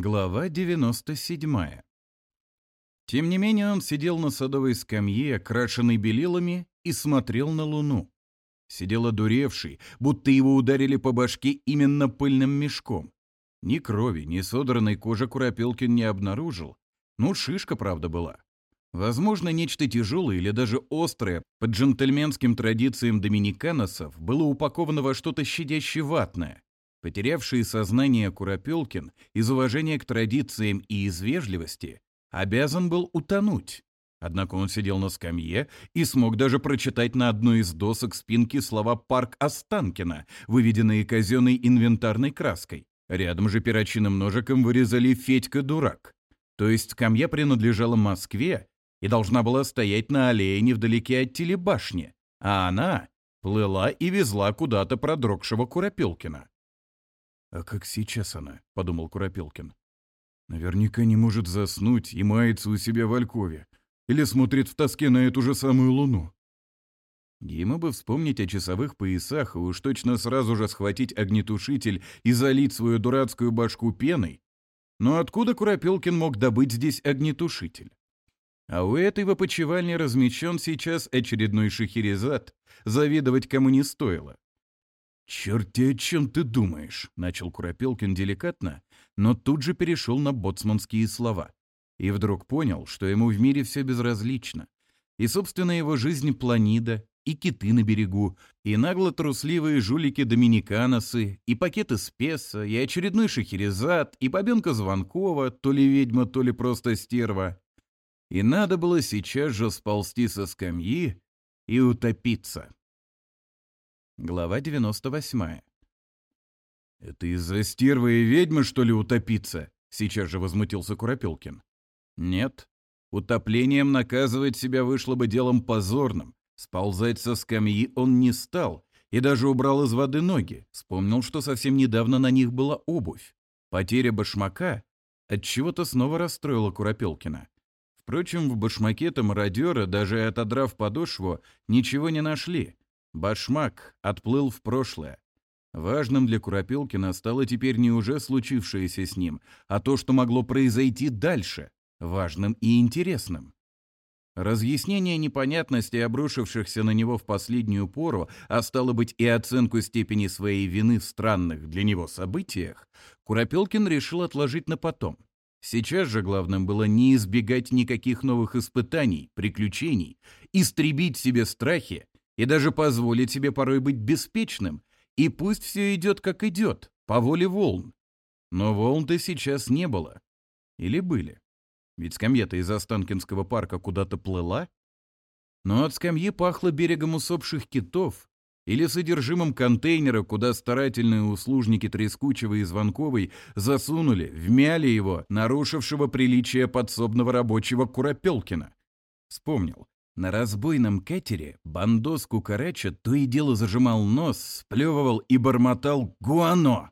Глава 97. Тем не менее он сидел на садовой скамье, окрашенной белилами, и смотрел на луну. Сидел одуревший, будто его ударили по башке именно пыльным мешком. Ни крови, ни содранной кожи Куропелкин не обнаружил. Ну, шишка, правда, была. Возможно, нечто тяжелое или даже острое, под джентльменским традициям доминиканосов, было упаковано во что-то щадяще ватное. Потерявший сознание Куропелкин из уважения к традициям и из вежливости обязан был утонуть. Однако он сидел на скамье и смог даже прочитать на одной из досок спинки слова «Парк Останкина», выведенные казенной инвентарной краской. Рядом же перочинным ножиком вырезали «Федька дурак». То есть скамья принадлежала Москве и должна была стоять на аллее невдалеке от телебашни, а она плыла и везла куда-то продрогшего Куропелкина. А как сейчас она? – подумал Куропелкин. «Наверняка не может заснуть и мается у себя в Алькове. Или смотрит в тоске на эту же самую луну». Ему бы вспомнить о часовых поясах и уж точно сразу же схватить огнетушитель и залить свою дурацкую башку пеной. Но откуда Куропелкин мог добыть здесь огнетушитель? А у этой в опочивальне размещен сейчас очередной шахерезад. Завидовать кому не стоило. «Чертей, чем ты думаешь?» — начал Куропелкин деликатно, но тут же перешел на боцманские слова. И вдруг понял, что ему в мире все безразлично. И, собственно, его жизнь планида, и киты на берегу, и нагло трусливые жулики-доминиканосы, и пакеты спеса и очередной шахерезад, и бабенка Звонкова, то ли ведьма, то ли просто стерва. И надо было сейчас же сползти со скамьи и утопиться. Глава 98. «Это из-за стервы и ведьмы, что ли, утопиться?» — сейчас же возмутился Куропелкин. «Нет. Утоплением наказывать себя вышло бы делом позорным. Сползать со скамьи он не стал и даже убрал из воды ноги. Вспомнил, что совсем недавно на них была обувь. Потеря башмака от чего то снова расстроила Куропелкина. Впрочем, в башмаке-то мародера, даже отодрав подошву, ничего не нашли. Башмак отплыл в прошлое. Важным для Куропелкина стало теперь не уже случившееся с ним, а то, что могло произойти дальше, важным и интересным. Разъяснение непонятностей, обрушившихся на него в последнюю пору, а стало быть и оценку степени своей вины в странных для него событиях, Куропелкин решил отложить на потом. Сейчас же главным было не избегать никаких новых испытаний, приключений, истребить себе страхи и даже позволит себе порой быть беспечным, и пусть все идет, как идет, по воле волн. Но волн-то сейчас не было. Или были? Ведь скамья-то из Останкинского парка куда-то плыла. Но от скамьи пахло берегом усопших китов или содержимым контейнера, куда старательные услужники Трескучего и Звонковой засунули, вмяли его, нарушившего приличие подсобного рабочего Куропелкина. Вспомнил. На разбойном катере бандос кукареча то и дело зажимал нос, сплевывал и бормотал «Гуано!».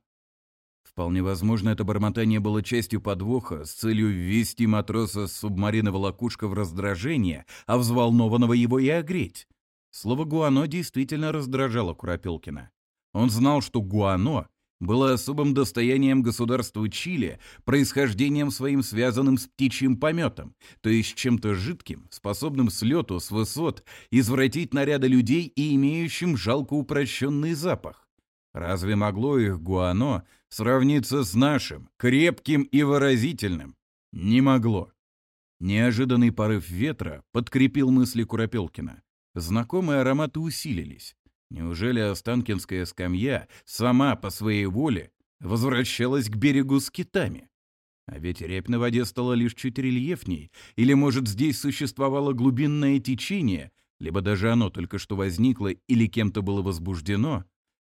Вполне возможно, это бормотание было частью подвоха с целью ввести матроса с субмаринного лакушка в раздражение, а взволнованного его и огреть. Слово «гуано» действительно раздражало Куропилкина. Он знал, что «гуано» было особым достоянием государства Чили, происхождением своим связанным с птичьим пометом, то есть чем-то жидким, способным с лету, с высот, извратить наряды людей и имеющим жалко упрощенный запах. Разве могло их гуано сравниться с нашим, крепким и выразительным? Не могло. Неожиданный порыв ветра подкрепил мысли Куропелкина. Знакомые ароматы усилились. Неужели Останкинская скамья сама по своей воле возвращалась к берегу с китами? А ведь репь на воде стала лишь чуть рельефней, или, может, здесь существовало глубинное течение, либо даже оно только что возникло или кем-то было возбуждено,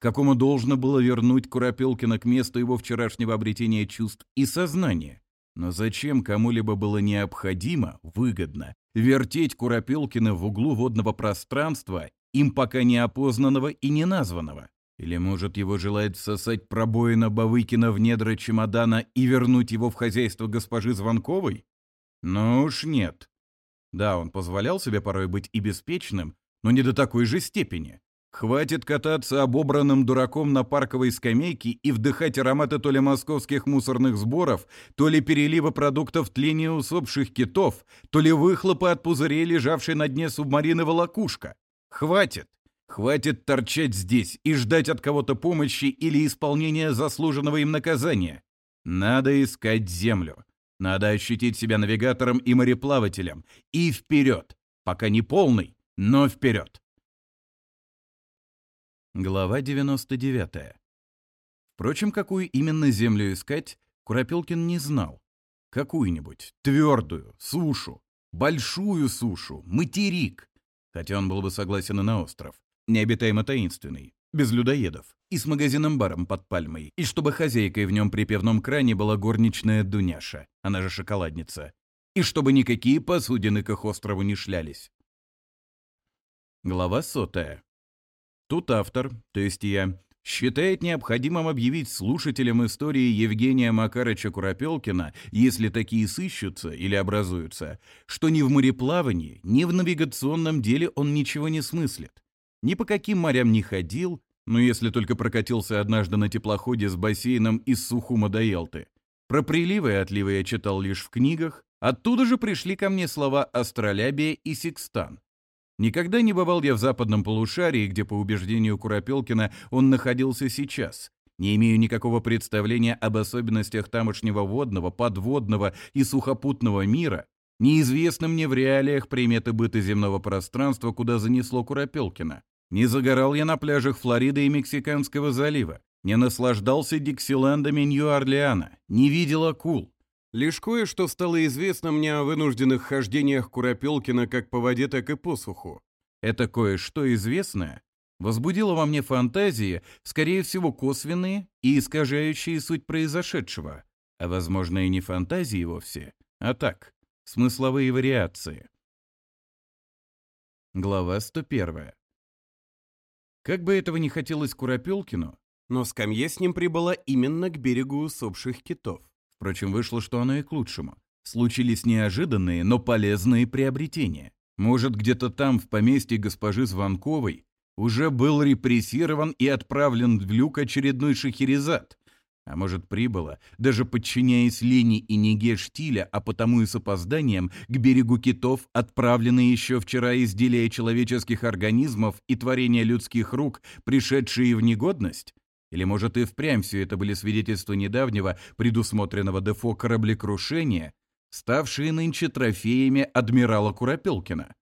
какому должно было вернуть Куропелкина к месту его вчерашнего обретения чувств и сознания. Но зачем кому-либо было необходимо, выгодно, вертеть Куропелкина в углу водного пространства им пока не опознанного и не названного? Или, может, его желает всосать пробоина Бавыкина в недра чемодана и вернуть его в хозяйство госпожи Звонковой? Ну уж нет. Да, он позволял себе порой быть и беспечным, но не до такой же степени. Хватит кататься обобранным дураком на парковой скамейке и вдыхать ароматы то ли московских мусорных сборов, то ли перелива продуктов тления усопших китов, то ли выхлопа от пузырей, лежавшей на дне субмарины волокушка. Хватит! Хватит торчать здесь и ждать от кого-то помощи или исполнения заслуженного им наказания. Надо искать землю. Надо ощутить себя навигатором и мореплавателем. И вперед! Пока не полный, но вперед! Глава 99. Впрочем, какую именно землю искать, Куропилкин не знал. Какую-нибудь твердую, сушу, большую сушу, материк хотя он был бы согласен и на остров. Необитаемо таинственный, без людоедов, и с магазином-баром под пальмой, и чтобы хозяйкой в нем при пивном кране была горничная Дуняша, она же шоколадница, и чтобы никакие посудины к их острову не шлялись. Глава сотая. Тут автор, то есть я, считает необходимым объявить слушателям истории Евгения Макарыча Куропелкина, если такие сыщутся или образуются, что ни в мореплавании, ни в навигационном деле он ничего не смыслит. Ни по каким морям не ходил, но ну, если только прокатился однажды на теплоходе с бассейном из Сухума до Ялты. Про приливы и отливы я читал лишь в книгах, оттуда же пришли ко мне слова «астролябия» и «секстан». Никогда не бывал я в западном полушарии, где, по убеждению Куропелкина, он находился сейчас. Не имею никакого представления об особенностях тамошнего водного, подводного и сухопутного мира. Неизвестны мне в реалиях приметы быта земного пространства, куда занесло Куропелкина. Не загорал я на пляжах Флориды и Мексиканского залива. Не наслаждался Диксиландами Нью-Орлеана. Не видел акул. Лишь кое-что стало известно мне о вынужденных хождениях Куропелкина как по воде, так и по суху. Это кое-что известное возбудило во мне фантазии, скорее всего, косвенные и искажающие суть произошедшего, а, возможно, и не фантазии вовсе, а так, смысловые вариации. Глава 101. Как бы этого не хотелось Куропелкину, но скамья с ним прибыла именно к берегу усопших китов. Впрочем, вышло, что оно и к лучшему. Случились неожиданные, но полезные приобретения. Может, где-то там, в поместье госпожи Звонковой, уже был репрессирован и отправлен в люк очередной шахерезад. А может, прибыло, даже подчиняясь лени и неге штиля, а потому и с опозданием, к берегу китов отправленные еще вчера изделия человеческих организмов и творения людских рук, пришедшие в негодность? Или, может, и впрямь все это были свидетельства недавнего предусмотренного дефо кораблекрушения, ставшие нынче трофеями адмирала Куропелкина?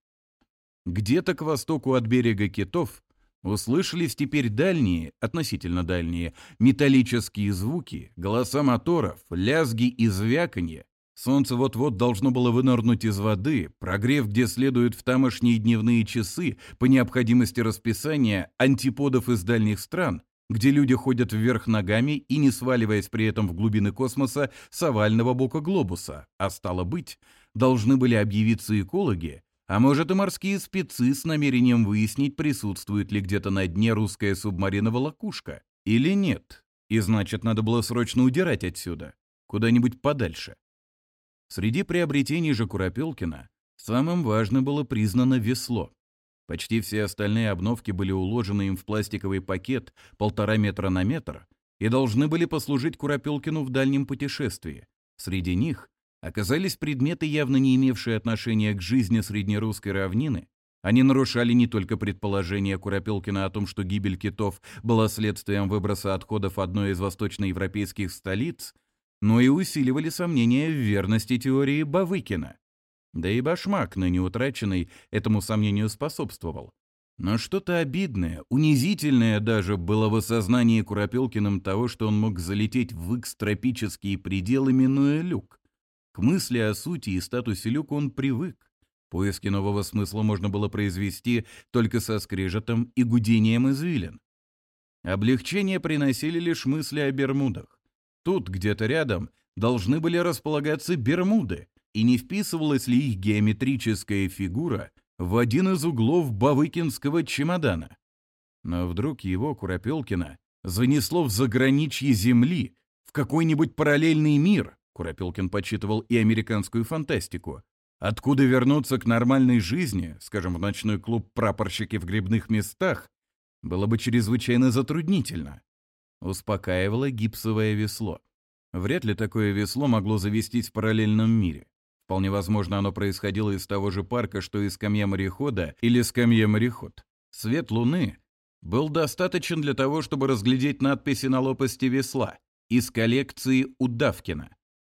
Где-то к востоку от берега китов услышались теперь дальние, относительно дальние, металлические звуки, голоса моторов, лязги и звяканье. Солнце вот-вот должно было вынырнуть из воды, прогрев где следует в тамошние дневные часы по необходимости расписания антиподов из дальних стран, где люди ходят вверх ногами и, не сваливаясь при этом в глубины космоса, с овального бока глобуса, а стало быть, должны были объявиться экологи, а может и морские спецы с намерением выяснить, присутствует ли где-то на дне русская субмариновая волокушка или нет. И значит, надо было срочно удирать отсюда, куда-нибудь подальше. Среди приобретений же Куропелкина самым важным было признано весло. Почти все остальные обновки были уложены им в пластиковый пакет полтора метра на метр и должны были послужить Куропелкину в дальнем путешествии. Среди них оказались предметы, явно не имевшие отношения к жизни среднерусской равнины. Они нарушали не только предположение Куропелкина о том, что гибель китов была следствием выброса отходов одной из восточноевропейских столиц, но и усиливали сомнения в верности теории Бавыкина. Да и башмак, ныне утраченный, этому сомнению способствовал. Но что-то обидное, унизительное даже было в осознании Куропелкиным того, что он мог залететь в экстропические пределы, минуя люк. К мысли о сути и статусе люка он привык. Поиски нового смысла можно было произвести только со скрежетом и гудением извилин. Облегчение приносили лишь мысли о Бермудах. Тут, где-то рядом, должны были располагаться Бермуды, и не вписывалась ли их геометрическая фигура в один из углов Бавыкинского чемодана. Но вдруг его, Куропелкина, занесло в заграничье земли, в какой-нибудь параллельный мир, Куропелкин почитывал и американскую фантастику, откуда вернуться к нормальной жизни, скажем, в ночной клуб прапорщики в грибных местах, было бы чрезвычайно затруднительно. Успокаивало гипсовое весло. Вряд ли такое весло могло завестись в параллельном мире. Вполне возможно, оно происходило из того же парка, что и скамья морехода или скамья мореход. Свет луны был достаточен для того, чтобы разглядеть надписи на лопасти весла из коллекции Удавкина.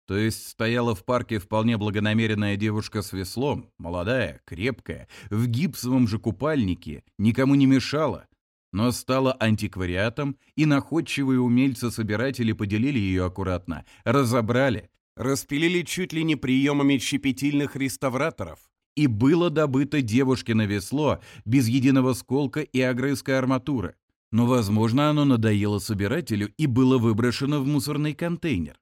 То есть стояла в парке вполне благонамеренная девушка с веслом, молодая, крепкая, в гипсовом же купальнике, никому не мешала, но стала антиквариатом, и находчивые умельцы-собиратели поделили ее аккуратно, разобрали, распилили чуть ли не приемами щепетильных реставраторов, и было добыто девушке на весло без единого сколка и огрызка арматуры. Но, возможно, оно надоело собирателю и было выброшено в мусорный контейнер.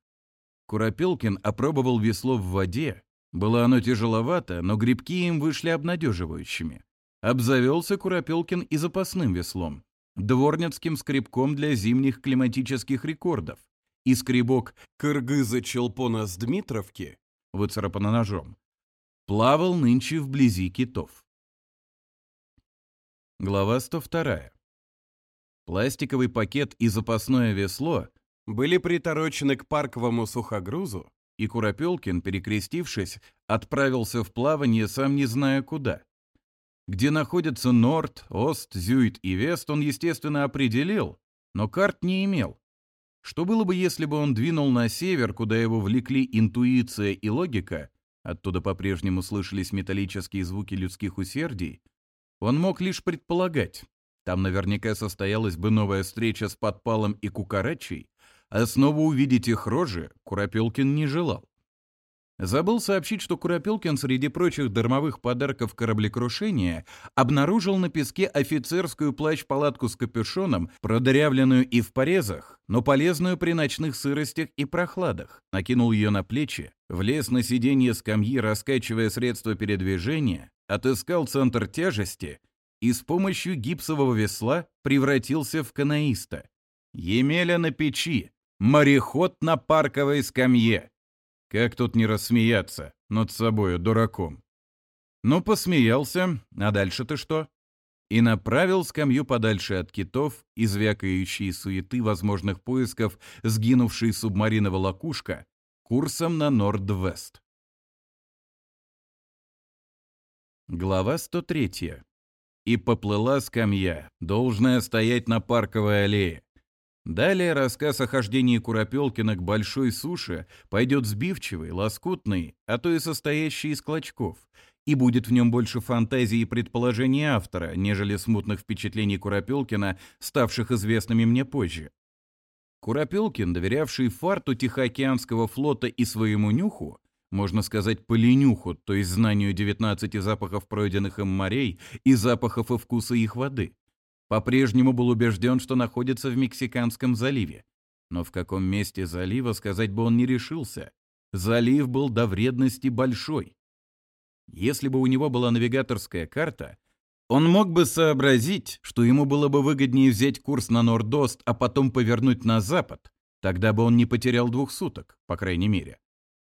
Куропелкин опробовал весло в воде. Было оно тяжеловато, но грибки им вышли обнадеживающими. Обзавелся Куропелкин и запасным веслом. Дворницким скребком для зимних климатических рекордов, и скребок кыргыза Челпона с Дмитровки, выцарапано ножом, плавал нынче вблизи китов. Глава 102. Пластиковый пакет и запасное весло были приторочены к парковому сухогрузу, и Куропелкин, перекрестившись, отправился в плавание, сам не зная куда. Где находятся Норд, Ост, Зюит и Вест, он, естественно, определил, но карт не имел. Что было бы, если бы он двинул на север, куда его влекли интуиция и логика, оттуда по-прежнему слышались металлические звуки людских усердий, он мог лишь предполагать. Там наверняка состоялась бы новая встреча с подпалом и кукарачей, а снова увидеть их рожи Куропелкин не желал. Забыл сообщить, что Куропелкин среди прочих дармовых подарков кораблекрушения обнаружил на песке офицерскую плащ-палатку с капюшоном, продырявленную и в порезах, но полезную при ночных сыростях и прохладах. Накинул ее на плечи, влез на сиденье скамьи, раскачивая средства передвижения, отыскал центр тяжести и с помощью гипсового весла превратился в канаиста. Емеля на печи, мореход на парковой скамье. Как тут не рассмеяться над собою дураком? Ну, посмеялся, а дальше ты что? И направил скамью подальше от китов, извякающей суеты возможных поисков сгинувшей субмаринова лакушка, курсом на Норд-Вест. Глава 103. И поплыла скамья, должная стоять на парковой аллее. Далее рассказ о хождении Куропелкина к большой суше пойдет сбивчивый, лоскутный, а то и состоящий из клочков, и будет в нем больше фантазии и предположений автора, нежели смутных впечатлений Куропелкина, ставших известными мне позже. Куропелкин, доверявший фарту Тихоокеанского флота и своему нюху, можно сказать, поленюху, то есть знанию 19 запахов пройденных им морей и запахов и вкуса их воды – по-прежнему был убежден, что находится в Мексиканском заливе. Но в каком месте залива сказать бы он не решился. Залив был до вредности большой. Если бы у него была навигаторская карта, он мог бы сообразить, что ему было бы выгоднее взять курс на Нордост, а потом повернуть на запад. Тогда бы он не потерял двух суток, по крайней мере.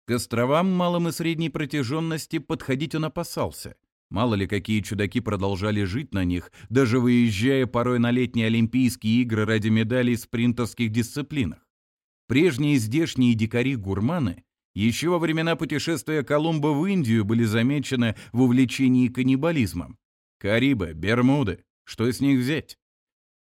К островам малым и средней протяженности подходить он опасался. Мало ли, какие чудаки продолжали жить на них, даже выезжая порой на летние Олимпийские игры ради медалей в спринтерских дисциплинах. Прежние здешние дикари-гурманы еще во времена путешествия Колумба в Индию были замечены в увлечении каннибализмом. Карибы, Бермуды, что с них взять?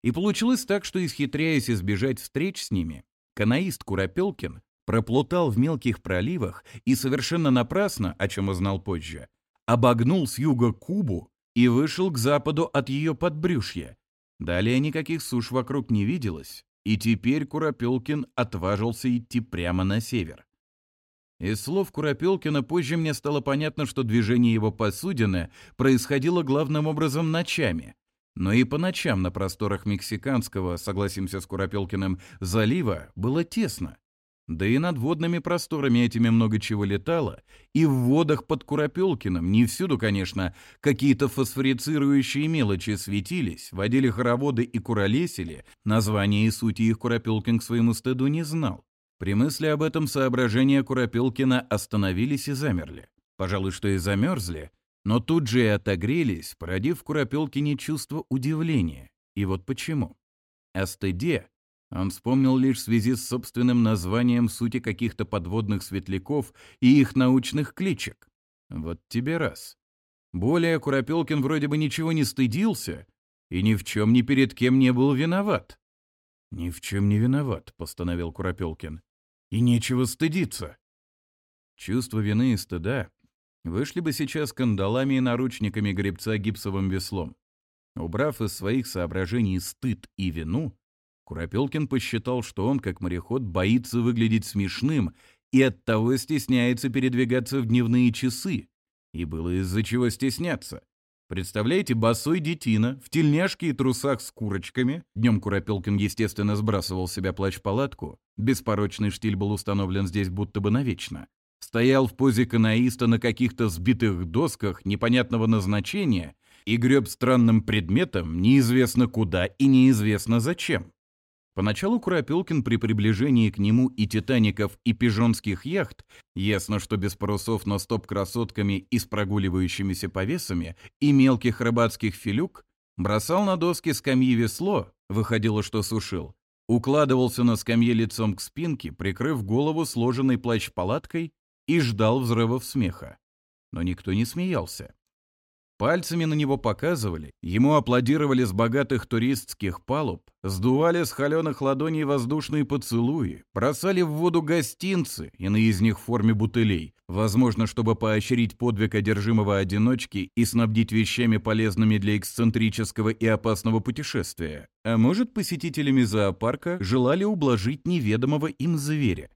И получилось так, что, исхитряясь избежать встреч с ними, канаист Куропелкин проплутал в мелких проливах и совершенно напрасно, о чем узнал позже, обогнул с юга Кубу и вышел к западу от ее подбрюшья. Далее никаких суш вокруг не виделось, и теперь Куропелкин отважился идти прямо на север. Из слов Куропелкина позже мне стало понятно, что движение его посудины происходило главным образом ночами. Но и по ночам на просторах Мексиканского, согласимся с Куропелкиным, залива было тесно. Да и над водными просторами этими много чего летало, и в водах под Куропелкиным, не всюду, конечно, какие-то фосфорицирующие мелочи светились, водили хороводы и куролесили, название и сути их Куропелкин к своему стыду не знал. При мысли об этом соображения Куропелкина остановились и замерли. Пожалуй, что и замерзли, но тут же и отогрелись, породив в Куропелкине чувство удивления. И вот почему. О стыде он вспомнил лишь в связи с собственным названием сути каких-то подводных светляков и их научных кличек. Вот тебе раз. Более Куропелкин вроде бы ничего не стыдился и ни в чем ни перед кем не был виноват. «Ни в чем не виноват», — постановил Куропелкин. «И нечего стыдиться». Чувство вины и стыда вышли бы сейчас кандалами и наручниками гребца гипсовым веслом. Убрав из своих соображений стыд и вину, Куропелкин посчитал, что он, как мореход, боится выглядеть смешным и оттого стесняется передвигаться в дневные часы. И было из-за чего стесняться. Представляете, босой детина, в тельняшке и трусах с курочками. Днем Куропелкин, естественно, сбрасывал с себя плащ-палатку. Беспорочный штиль был установлен здесь будто бы навечно. Стоял в позе канаиста на каких-то сбитых досках непонятного назначения и греб странным предметом неизвестно куда и неизвестно зачем. Поначалу Куропелкин при приближении к нему и «Титаников», и «Пижонских яхт», ясно, что без парусов, но стоп красотками и с прогуливающимися повесами, и мелких рыбацких филюк, бросал на доски скамьи весло, выходило, что сушил, укладывался на скамье лицом к спинке, прикрыв голову сложенной плащ-палаткой, и ждал взрывов смеха. Но никто не смеялся. Пальцами на него показывали, ему аплодировали с богатых туристских палуб, сдували с холеных ладоней воздушные поцелуи, бросали в воду гостинцы, и на из них в форме бутылей, возможно, чтобы поощрить подвиг одержимого одиночки и снабдить вещами, полезными для эксцентрического и опасного путешествия. А может, посетителями зоопарка желали ублажить неведомого им зверя.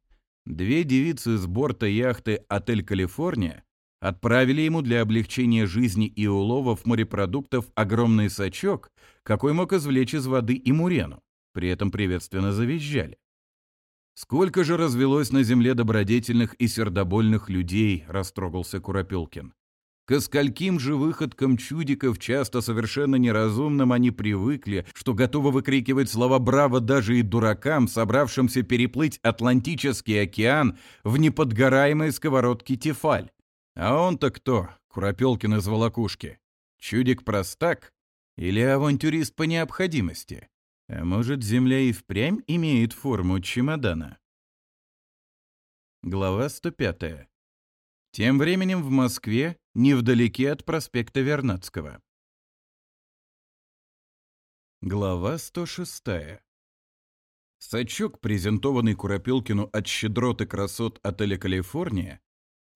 Две девицы с борта яхты «Отель Калифорния» отправили ему для облегчения жизни и уловов морепродуктов огромный сачок, какой мог извлечь из воды и мурену. При этом приветственно завизжали. «Сколько же развелось на земле добродетельных и сердобольных людей!» — растрогался Куропелкин. «Ко скольким же выходкам чудиков, часто совершенно неразумным, они привыкли, что готовы выкрикивать слова «браво» даже и дуракам, собравшимся переплыть Атлантический океан в неподгораемой сковородке Тефаль!» А он-то кто? Куропелкин из Волокушки. Чудик-простак? Или авантюрист по необходимости? А может, Земля и впрямь имеет форму чемодана? Глава 105. Тем временем в Москве, невдалеке от проспекта Вернадского. Глава 106. Сачок, презентованный Куропелкину от щедроты красот отеля «Калифорния»,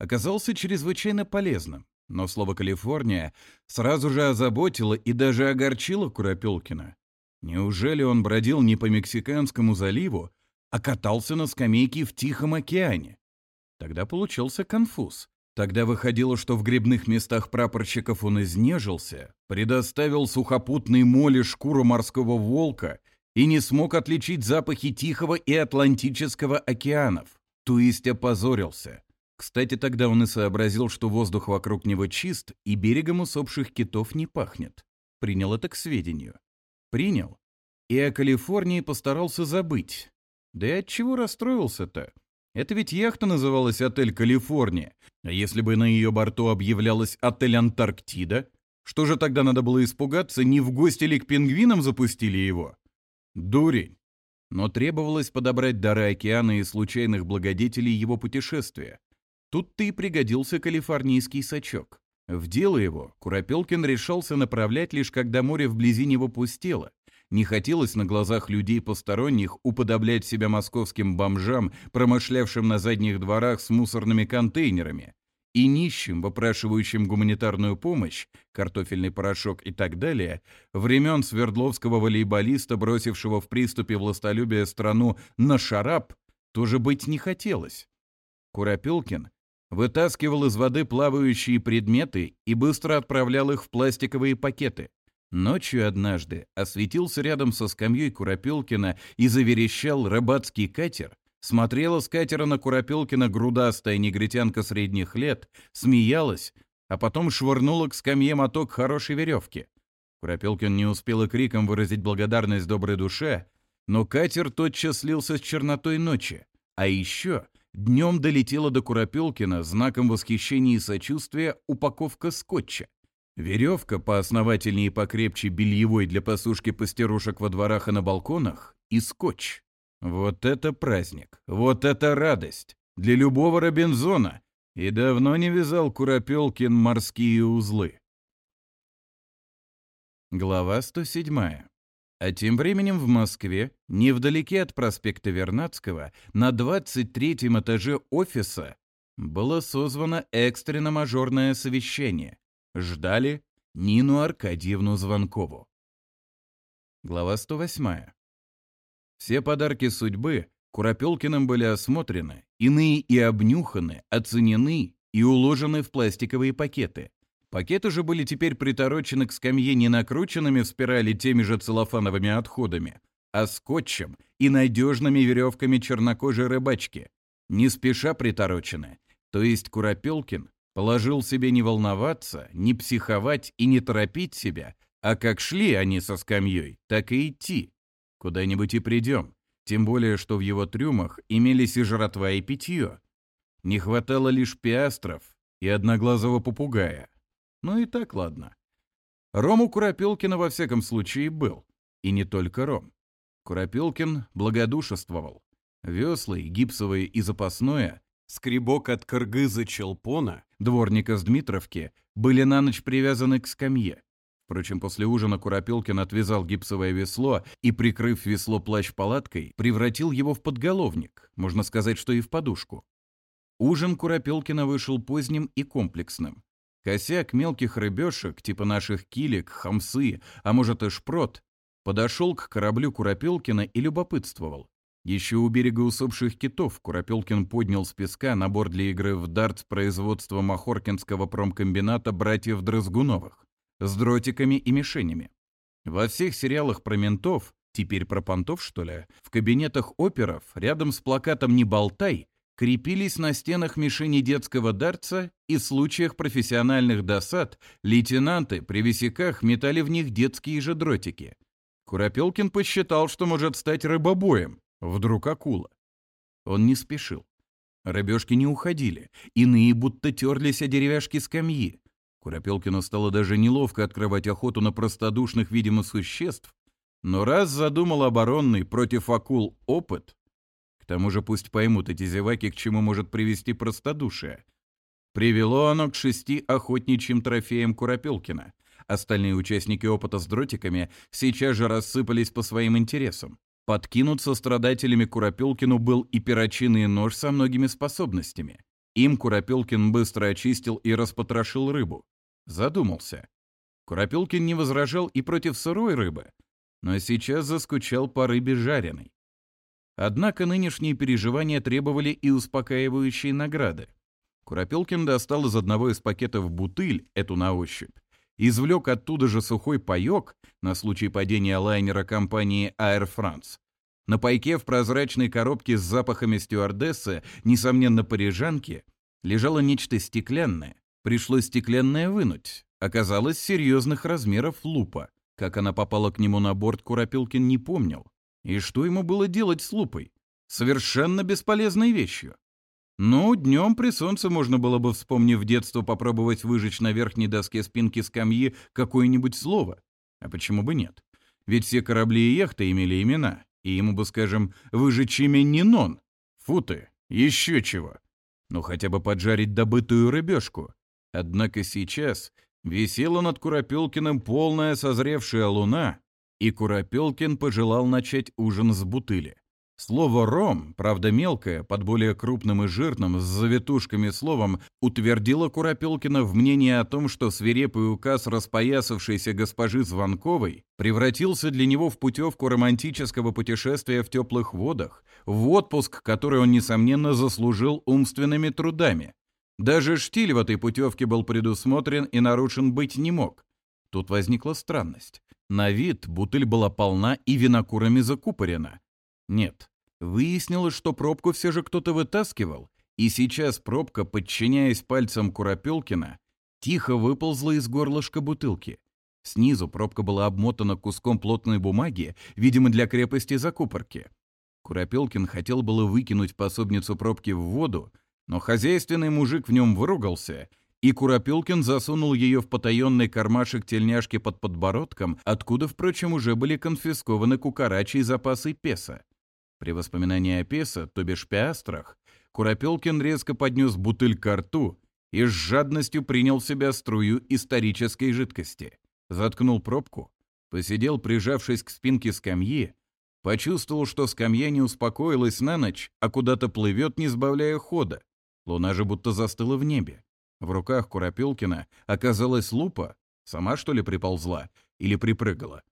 оказался чрезвычайно полезным. Но слово «Калифорния» сразу же озаботило и даже огорчило Куропелкина. Неужели он бродил не по Мексиканскому заливу, а катался на скамейке в Тихом океане? Тогда получился конфуз. Тогда выходило, что в грибных местах прапорщиков он изнежился, предоставил сухопутной моли шкуру морского волка и не смог отличить запахи Тихого и Атлантического океанов, то есть опозорился. Кстати, тогда он и сообразил, что воздух вокруг него чист и берегом усопших китов не пахнет. Принял это к сведению. Принял. И о Калифорнии постарался забыть. Да и от чего расстроился-то? Это ведь яхта называлась «Отель Калифорния». А если бы на ее борту объявлялась «Отель Антарктида», что же тогда надо было испугаться, не в гости ли к пингвинам запустили его? Дурень. Но требовалось подобрать дары океана и случайных благодетелей его путешествия. Тут-то и пригодился калифорнийский сачок. В дело его Куропелкин решался направлять лишь когда море вблизи него пустело. Не хотелось на глазах людей посторонних уподоблять себя московским бомжам, промышлявшим на задних дворах с мусорными контейнерами, и нищим, вопрашивающим гуманитарную помощь, картофельный порошок и так далее, времен свердловского волейболиста, бросившего в приступе властолюбия страну на шарап, тоже быть не хотелось. Куропелкин вытаскивал из воды плавающие предметы и быстро отправлял их в пластиковые пакеты. Ночью однажды осветился рядом со скамьей Куропелкина и заверещал рыбацкий катер. Смотрела с катера на Куропелкина грудастая негритянка средних лет, смеялась, а потом швырнула к скамье моток хорошей веревки. Куропелкин не успел и криком выразить благодарность доброй душе, но катер тотчас слился с чернотой ночи. А еще днем долетела до Куропелкина знаком восхищения и сочувствия упаковка скотча. Веревка поосновательнее и покрепче бельевой для посушки пастерушек во дворах и на балконах и скотч. Вот это праздник, вот это радость для любого Робинзона. И давно не вязал Куропелкин морские узлы. Глава 107. А тем временем в Москве, невдалеке от проспекта Вернадского, на 23-м этаже офиса, было созвано экстренно-мажорное совещание. Ждали Нину Аркадьевну Звонкову. Глава 108. Все подарки судьбы Куропелкиным были осмотрены, иные и обнюханы, оценены и уложены в пластиковые пакеты. Пакеты же были теперь приторочены к скамье не накрученными в спирали теми же целлофановыми отходами, а скотчем и надежными веревками чернокожей рыбачки. Не спеша приторочены, то есть Куропелкин положил себе не волноваться, не психовать и не торопить себя, а как шли они со скамьей, так и идти. Куда-нибудь и придем, тем более, что в его трюмах имелись и жратва, и питье. Не хватало лишь пиастров и одноглазого попугая, ну и так ладно. Ром у Куропилкина во всяком случае был. И не только Ром. Куропилкин благодушествовал. Веслы, гипсовые и запасное, скребок от Кыргыза Челпона, дворника с Дмитровки, были на ночь привязаны к скамье. Впрочем, после ужина Куропилкин отвязал гипсовое весло и, прикрыв весло плащ палаткой, превратил его в подголовник, можно сказать, что и в подушку. Ужин Куропилкина вышел поздним и комплексным. Косяк мелких рыбешек, типа наших килек, хамсы, а может и шпрот, подошел к кораблю Куропелкина и любопытствовал. Еще у берега усопших китов Куропелкин поднял с песка набор для игры в дартс производства Махоркинского промкомбината братьев Дрызгуновых с дротиками и мишенями. Во всех сериалах про ментов, теперь про понтов, что ли, в кабинетах оперов рядом с плакатом «Не болтай» крепились на стенах мишени детского дарца и в случаях профессиональных досад лейтенанты при висяках метали в них детские же дротики. Куропелкин посчитал, что может стать рыбобоем, вдруг акула. Он не спешил. Рыбешки не уходили, иные будто терлись о деревяшки скамьи. Куропелкину стало даже неловко открывать охоту на простодушных, видимо, существ, но раз задумал оборонный против акул опыт, тому же пусть поймут эти зеваки, к чему может привести простодушие. Привело оно к шести охотничьим трофеям Куропелкина. Остальные участники опыта с дротиками сейчас же рассыпались по своим интересам. Подкинуться со страдателями Куропелкину был и перочинный нож со многими способностями. Им Куропелкин быстро очистил и распотрошил рыбу. Задумался. Куропелкин не возражал и против сырой рыбы, но сейчас заскучал по рыбе жареной. Однако нынешние переживания требовали и успокаивающие награды. Куропелкин достал из одного из пакетов бутыль, эту на ощупь, извлек оттуда же сухой паек на случай падения лайнера компании Air France. На пайке в прозрачной коробке с запахами стюардессы, несомненно парижанки, лежало нечто стеклянное. Пришлось стеклянное вынуть. Оказалось серьезных размеров лупа. Как она попала к нему на борт, Куропилкин не помнил. И что ему было делать с лупой? Совершенно бесполезной вещью. Ну, днем при солнце можно было бы, вспомнив детство, попробовать выжечь на верхней доске спинки скамьи какое-нибудь слово. А почему бы нет? Ведь все корабли и яхты имели имена. И ему бы, скажем, выжечь имя Нинон. Фу ты, еще чего. Ну, хотя бы поджарить добытую рыбешку. Однако сейчас висела над Куропелкиным полная созревшая луна, и Куропелкин пожелал начать ужин с бутыли. Слово «ром», правда мелкое, под более крупным и жирным, с завитушками словом, утвердило Куропелкина в мнении о том, что свирепый указ распоясавшейся госпожи Звонковой превратился для него в путевку романтического путешествия в теплых водах, в отпуск, который он, несомненно, заслужил умственными трудами. Даже штиль в этой путевке был предусмотрен и нарушен быть не мог. Тут возникла странность. На вид бутыль была полна и винокурами закупорена. Нет, выяснилось, что пробку все же кто-то вытаскивал, и сейчас пробка, подчиняясь пальцам Куропелкина, тихо выползла из горлышка бутылки. Снизу пробка была обмотана куском плотной бумаги, видимо, для крепости закупорки. Куропелкин хотел было выкинуть пособницу пробки в воду, но хозяйственный мужик в нем выругался и Куропелкин засунул ее в потаенный кармашек тельняшки под подбородком, откуда, впрочем, уже были конфискованы кукарачи и запасы песа. При воспоминании о песо, то бишь пиастрах, Куропелкин резко поднес бутыль ко рту и с жадностью принял в себя струю исторической жидкости. Заткнул пробку, посидел, прижавшись к спинке скамьи, почувствовал, что скамья не успокоилась на ночь, а куда-то плывет, не сбавляя хода. Луна же будто застыла в небе. В руках Куропелкина оказалась лупа. Сама, что ли, приползла? Или припрыгала?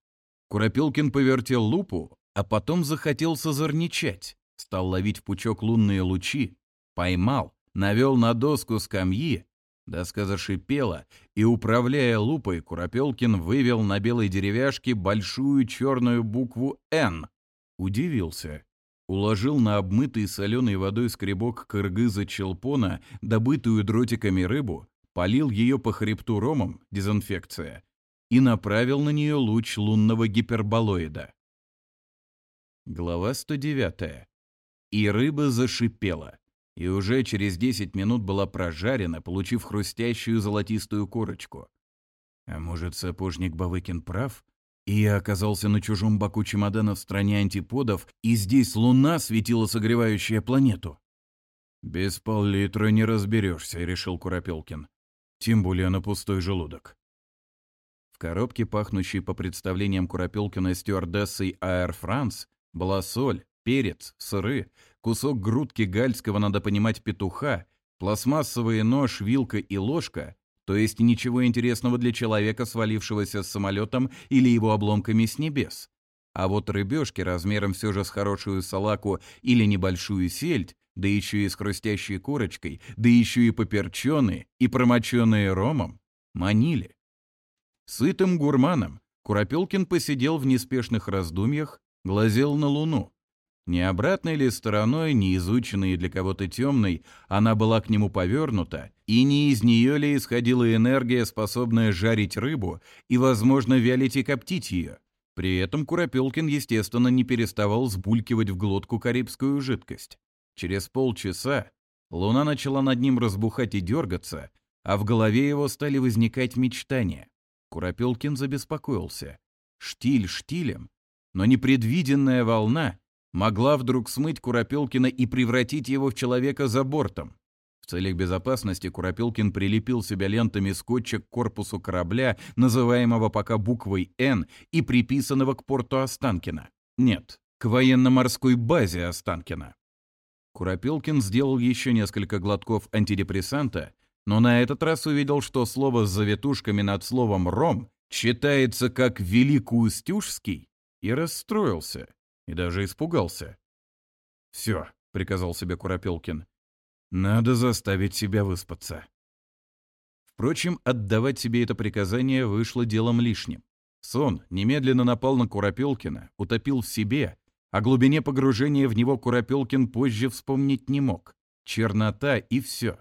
Куропелкин повертел лупу, а потом захотел созорничать. Стал ловить в пучок лунные лучи. Поймал, навел на доску скамьи. Доска зашипела, и, управляя лупой, Куропелкин вывел на белой деревяшке большую черную букву «Н». Удивился уложил на обмытый соленой водой скребок кыргыза челпона, добытую дротиками рыбу, полил ее по хребту ромом, дезинфекция, и направил на нее луч лунного гиперболоида. Глава 109. И рыба зашипела, и уже через 10 минут была прожарена, получив хрустящую золотистую корочку. А может, сапожник Бавыкин прав? И я оказался на чужом боку чемодана в стране антиподов, и здесь луна светила согревающая планету. «Без пол-литра не разберешься», — решил Куропелкин. «Тем более на пустой желудок». В коробке, пахнущей по представлениям Куропелкина стюардессой Air France, была соль, перец, сыры, кусок грудки гальского, надо понимать, петуха, пластмассовый нож, вилка и ложка, то есть ничего интересного для человека, свалившегося с самолетом или его обломками с небес. А вот рыбешки размером все же с хорошую салаку или небольшую сельдь, да еще и с хрустящей корочкой, да еще и поперченные и промоченные ромом, манили. Сытым гурманом Куропелкин посидел в неспешных раздумьях, глазел на луну. Не обратной ли стороной, не изученной для кого-то темной, она была к нему повернута, и не из нее ли исходила энергия, способная жарить рыбу и, возможно, вялить и коптить ее? При этом Куропелкин, естественно, не переставал сбулькивать в глотку карибскую жидкость. Через полчаса луна начала над ним разбухать и дергаться, а в голове его стали возникать мечтания. Куропелкин забеспокоился. Штиль штилем, но непредвиденная волна могла вдруг смыть Куропелкина и превратить его в человека за бортом. В целях безопасности Куропелкин прилепил себя лентами скотча к корпусу корабля, называемого пока буквой «Н» и приписанного к порту Останкина. Нет, к военно-морской базе Останкина. Куропелкин сделал еще несколько глотков антидепрессанта, но на этот раз увидел, что слово с завитушками над словом «ром» читается как «великоустюжский» и расстроился и даже испугался. «Все», — приказал себе Куропелкин, — «надо заставить себя выспаться». Впрочем, отдавать себе это приказание вышло делом лишним. Сон немедленно напал на Куропелкина, утопил в себе, о глубине погружения в него Куропелкин позже вспомнить не мог. Чернота и все.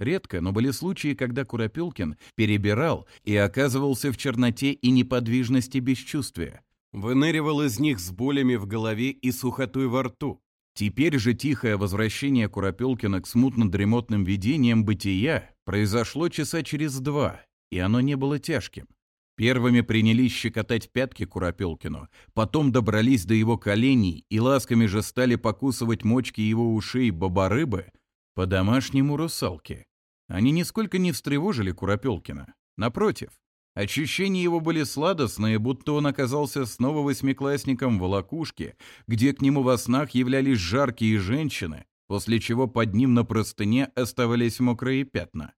Редко, но были случаи, когда Куропелкин перебирал и оказывался в черноте и неподвижности бесчувствия, выныривал из них с болями в голове и сухотой во рту. Теперь же тихое возвращение Куропелкина к смутно-дремотным видениям бытия произошло часа через два, и оно не было тяжким. Первыми принялись щекотать пятки Куропелкину, потом добрались до его коленей и ласками же стали покусывать мочки его ушей боборыбы по-домашнему русалки. Они нисколько не встревожили Куропелкина. Напротив, Ощущения его были сладостные, будто он оказался снова восьмиклассником в Лакушке, где к нему во снах являлись жаркие женщины, после чего под ним на простыне оставались мокрые пятна.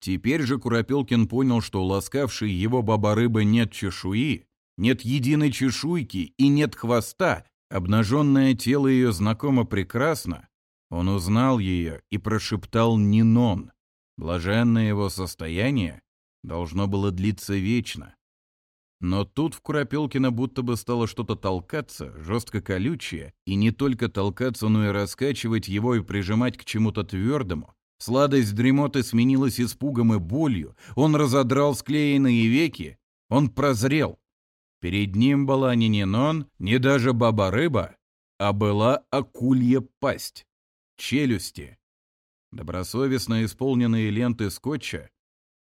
Теперь же Куропелкин понял, что у ласкавшей его баба-рыбы нет чешуи, нет единой чешуйки и нет хвоста, обнаженное тело ее знакомо прекрасно. Он узнал ее и прошептал «Нинон». Блаженное его состояние должно было длиться вечно. Но тут в Куропелкина будто бы стало что-то толкаться, жестко колючее, и не только толкаться, но и раскачивать его и прижимать к чему-то твердому. Сладость дремоты сменилась испугом и болью, он разодрал склеенные веки, он прозрел. Перед ним была не Нинон, не даже баба-рыба, а была акулья пасть, челюсти. Добросовестно исполненные ленты скотча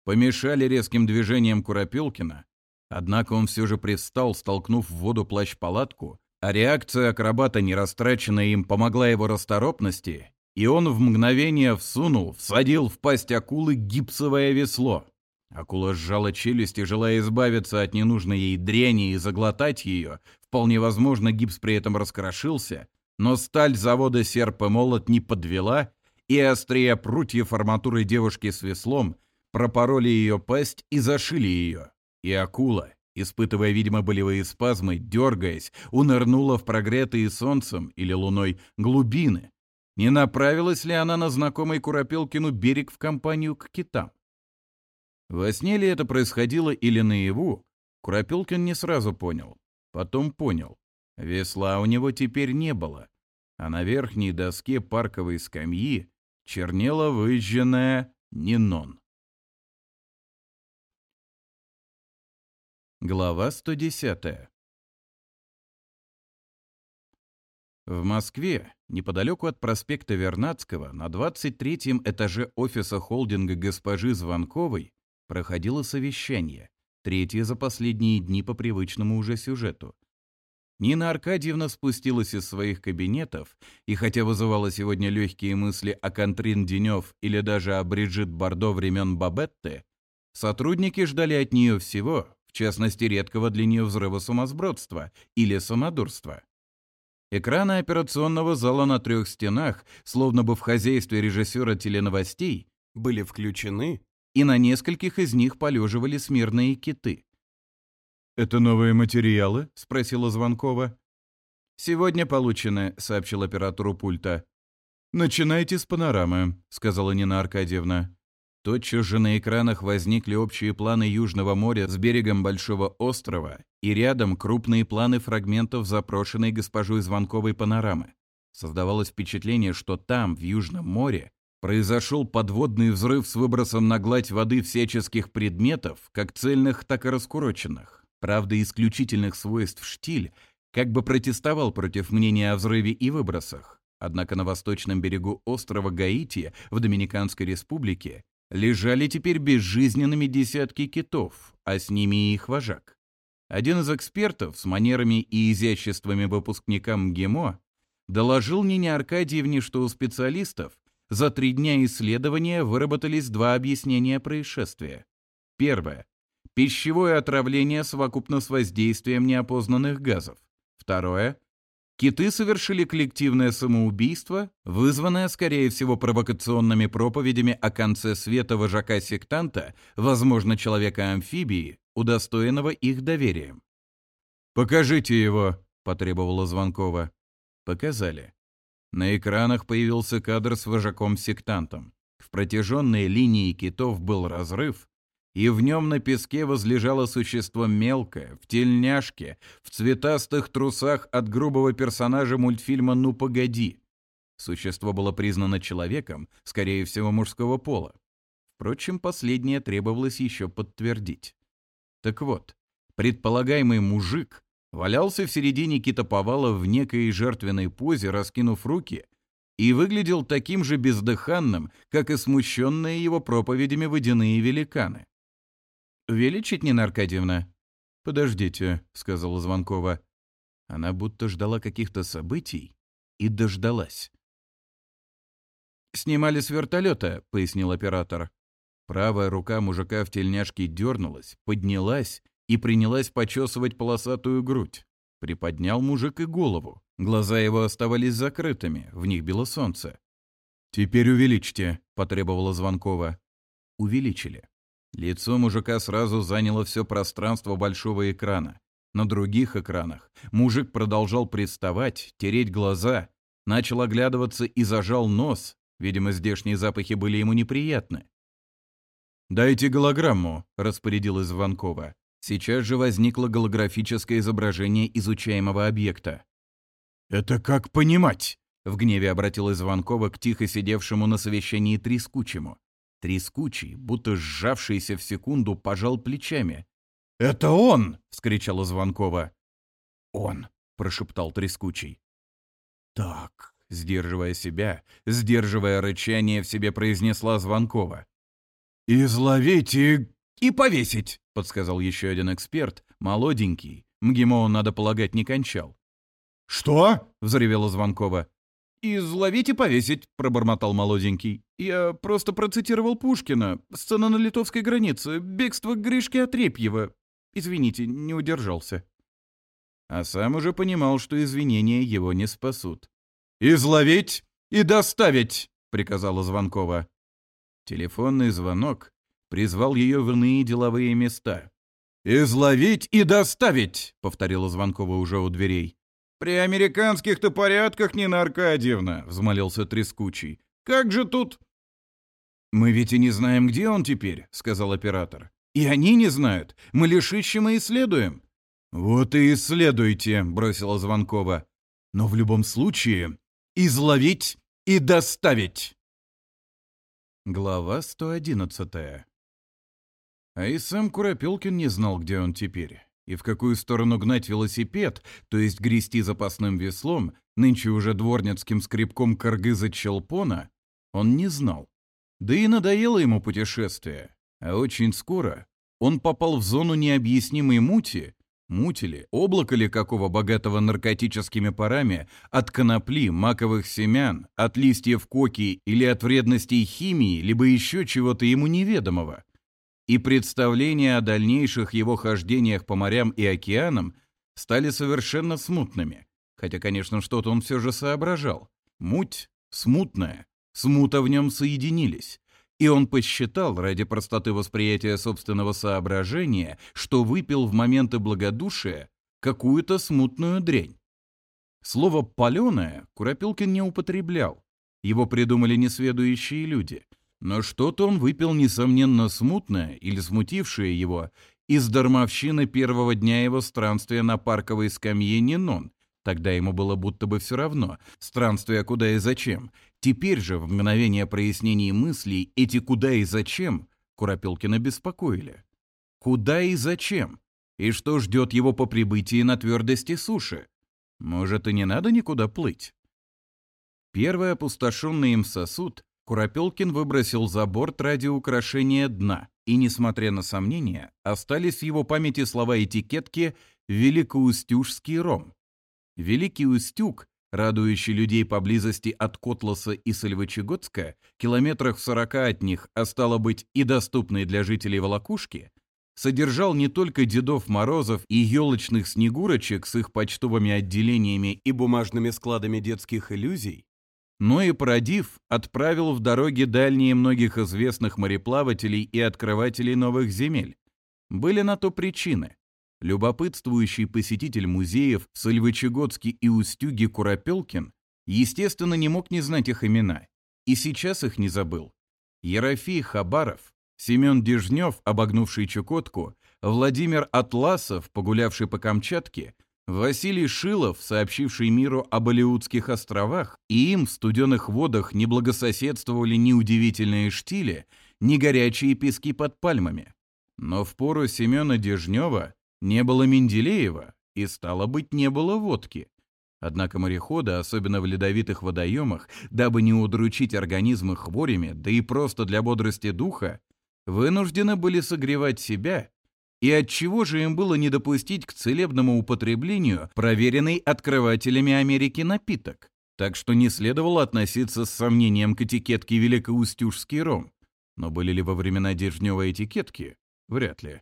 помешали резким движениям Куропилкина, однако он все же пристал, столкнув в воду плащ-палатку, а реакция акробата, не растраченная им, помогла его расторопности, и он в мгновение всунул, всадил в пасть акулы гипсовое весло. Акула сжала челюсти, желая избавиться от ненужной ей дряни и заглотать ее. Вполне возможно, гипс при этом раскрошился, но сталь завода серп и молот не подвела, и острия прутьев арматуры девушки с веслом пропороли ее пасть и зашили ее. И акула, испытывая, видимо, болевые спазмы, дергаясь, унырнула в прогретые солнцем или луной глубины. Не направилась ли она на знакомый Куропелкину берег в компанию к китам? Во сне ли это происходило или наяву, Куропелкин не сразу понял. Потом понял. Весла у него теперь не было. А на верхней доске парковой скамьи чернела выжженная Нинон. Глава 110. В Москве, неподалеку от проспекта Вернадского, на 23-м этаже офиса холдинга госпожи Звонковой проходило совещание, третье за последние дни по привычному уже сюжету. Нина Аркадьевна спустилась из своих кабинетов, и хотя вызывала сегодня легкие мысли о Контрин Денев или даже о Бриджит Бардо времен Бабетте, сотрудники ждали от нее всего, частности редкого для нее взрыва сумасбродства или самодурства. Экраны операционного зала на трех стенах, словно бы в хозяйстве режиссера теленовостей, были включены, и на нескольких из них полеживали смирные киты. «Это новые материалы?» — спросила Звонкова. «Сегодня получены», — сообщил оператору пульта. «Начинайте с панорамы», — сказала Нина Аркадьевна. Тотчас же на экранах возникли общие планы Южного моря с берегом Большого острова и рядом крупные планы фрагментов запрошенной госпожой Звонковой панорамы. Создавалось впечатление, что там, в Южном море, произошел подводный взрыв с выбросом на гладь воды всяческих предметов, как цельных, так и раскуроченных. Правда, исключительных свойств штиль как бы протестовал против мнения о взрыве и выбросах. Однако на восточном берегу острова Гаити в Доминиканской республике лежали теперь безжизненными десятки китов, а с ними и их вожак. Один из экспертов с манерами и изяществами выпускника МГИМО доложил Нине Аркадьевне, что у специалистов за три дня исследования выработались два объяснения происшествия. Первое. Пищевое отравление совокупно с воздействием неопознанных газов. Второе. Киты совершили коллективное самоубийство, вызванное, скорее всего, провокационными проповедями о конце света вожака-сектанта, возможно, человека-амфибии, удостоенного их доверием. «Покажите его», — потребовала Звонкова. Показали. На экранах появился кадр с вожаком-сектантом. В протяженной линии китов был разрыв, и в нем на песке возлежало существо мелкое, в тельняшке, в цветастых трусах от грубого персонажа мультфильма «Ну, погоди». Существо было признано человеком, скорее всего, мужского пола. Впрочем, последнее требовалось еще подтвердить. Так вот, предполагаемый мужик валялся в середине китоповала в некой жертвенной позе, раскинув руки, и выглядел таким же бездыханным, как и смущенные его проповедями водяные великаны. Увеличить, Нина Аркадьевна?» «Подождите», — сказала Звонкова. Она будто ждала каких-то событий и дождалась. «Снимали с вертолета», — пояснил оператор. Правая рука мужика в тельняшке дернулась, поднялась и принялась почесывать полосатую грудь. Приподнял мужик и голову. Глаза его оставались закрытыми, в них било солнце. «Теперь увеличьте», — потребовала Звонкова. Увеличили. Лицо мужика сразу заняло все пространство большого экрана. На других экранах мужик продолжал приставать, тереть глаза, начал оглядываться и зажал нос. Видимо, здешние запахи были ему неприятны. «Дайте голограмму», — распорядилась Звонкова. Сейчас же возникло голографическое изображение изучаемого объекта. «Это как понимать?» — в гневе обратилась Звонкова к тихо сидевшему на совещании Трискучему. Трескучий, будто сжавшийся в секунду, пожал плечами. «Это он!» — вскричала Звонкова. «Он!» — прошептал Трескучий. «Так», — сдерживая себя, сдерживая рычание, в себе произнесла Звонкова. «Изловить и... и повесить!» — подсказал еще один эксперт, молоденький. МГИМО, надо полагать, не кончал. «Что?» — взревела Звонкова. «Изловить и повесить», — пробормотал молоденький. «Я просто процитировал Пушкина. Сцена на литовской границе. Бегство Гришки Отрепьева. Извините, не удержался». А сам уже понимал, что извинения его не спасут. «Изловить и доставить!» — приказала Звонкова. Телефонный звонок призвал ее в иные деловые места. «Изловить и доставить!» — повторила Звонкова уже у дверей. «При американских-то порядках, Нина Аркадьевна!» — взмолился Трескучий. «Как же тут...» «Мы ведь и не знаем, где он теперь», — сказал оператор. «И они не знают. Мы лишь ищем и исследуем». «Вот и исследуйте», — бросила Звонкова. «Но в любом случае, изловить и доставить». Глава 111 А и сам Куропилкин не знал, где он теперь. И в какую сторону гнать велосипед, то есть грести запасным веслом, нынче уже дворницким скребком каргыза Челпона, он не знал. Да и надоело ему путешествие. А очень скоро он попал в зону необъяснимой мути, мутили, облако ли какого богатого наркотическими парами, от конопли, маковых семян, от листьев коки или от вредностей химии, либо еще чего-то ему неведомого и представления о дальнейших его хождениях по морям и океанам стали совершенно смутными, хотя, конечно, что-то он все же соображал. Муть смутная, смута в нем соединились, и он посчитал, ради простоты восприятия собственного соображения, что выпил в моменты благодушия какую-то смутную дрянь. Слово «паленое» Куропилкин не употреблял, его придумали несведущие люди — но что-то он выпил, несомненно, смутное или смутившее его из дармовщины первого дня его странствия на парковой скамье Нинон. Тогда ему было будто бы все равно, странствия куда и зачем. Теперь же, в мгновение прояснений мыслей, эти «куда и зачем» Куропелкина беспокоили. «Куда и зачем?» И что ждет его по прибытии на твердости суши? Может, и не надо никуда плыть? Первый опустошенный им сосуд Куропелкин выбросил за борт ради украшения дна, и, несмотря на сомнения, остались в его памяти слова этикетки «Великоустюжский ром». Великий Устюг, радующий людей поблизости от Котласа и Сальвычегодска, километрах в сорока от них, а стало быть и доступный для жителей Волокушки, содержал не только Дедов Морозов и елочных снегурочек с их почтовыми отделениями и бумажными складами детских иллюзий, но и Продив отправил в дороге дальние многих известных мореплавателей и открывателей новых земель. Были на то причины. Любопытствующий посетитель музеев Сальвычегодский и Устюги Куропелкин, естественно, не мог не знать их имена. И сейчас их не забыл. Ерофей Хабаров, Семен Дежнев, обогнувший Чукотку, Владимир Атласов, погулявший по Камчатке – Василий Шилов, сообщивший миру о Алиутских островах, и им в студенных водах не благососедствовали ни удивительные штили, ни горячие пески под пальмами. Но в пору Семена Дежнева не было Менделеева, и, стало быть, не было водки. Однако мореходы, особенно в ледовитых водоемах, дабы не удручить организмы хворями, да и просто для бодрости духа, вынуждены были согревать себя и отчего же им было не допустить к целебному употреблению проверенный открывателями Америки напиток. Так что не следовало относиться с сомнением к этикетке «Великоустюжский ром». Но были ли во времена Дежнева этикетки? Вряд ли.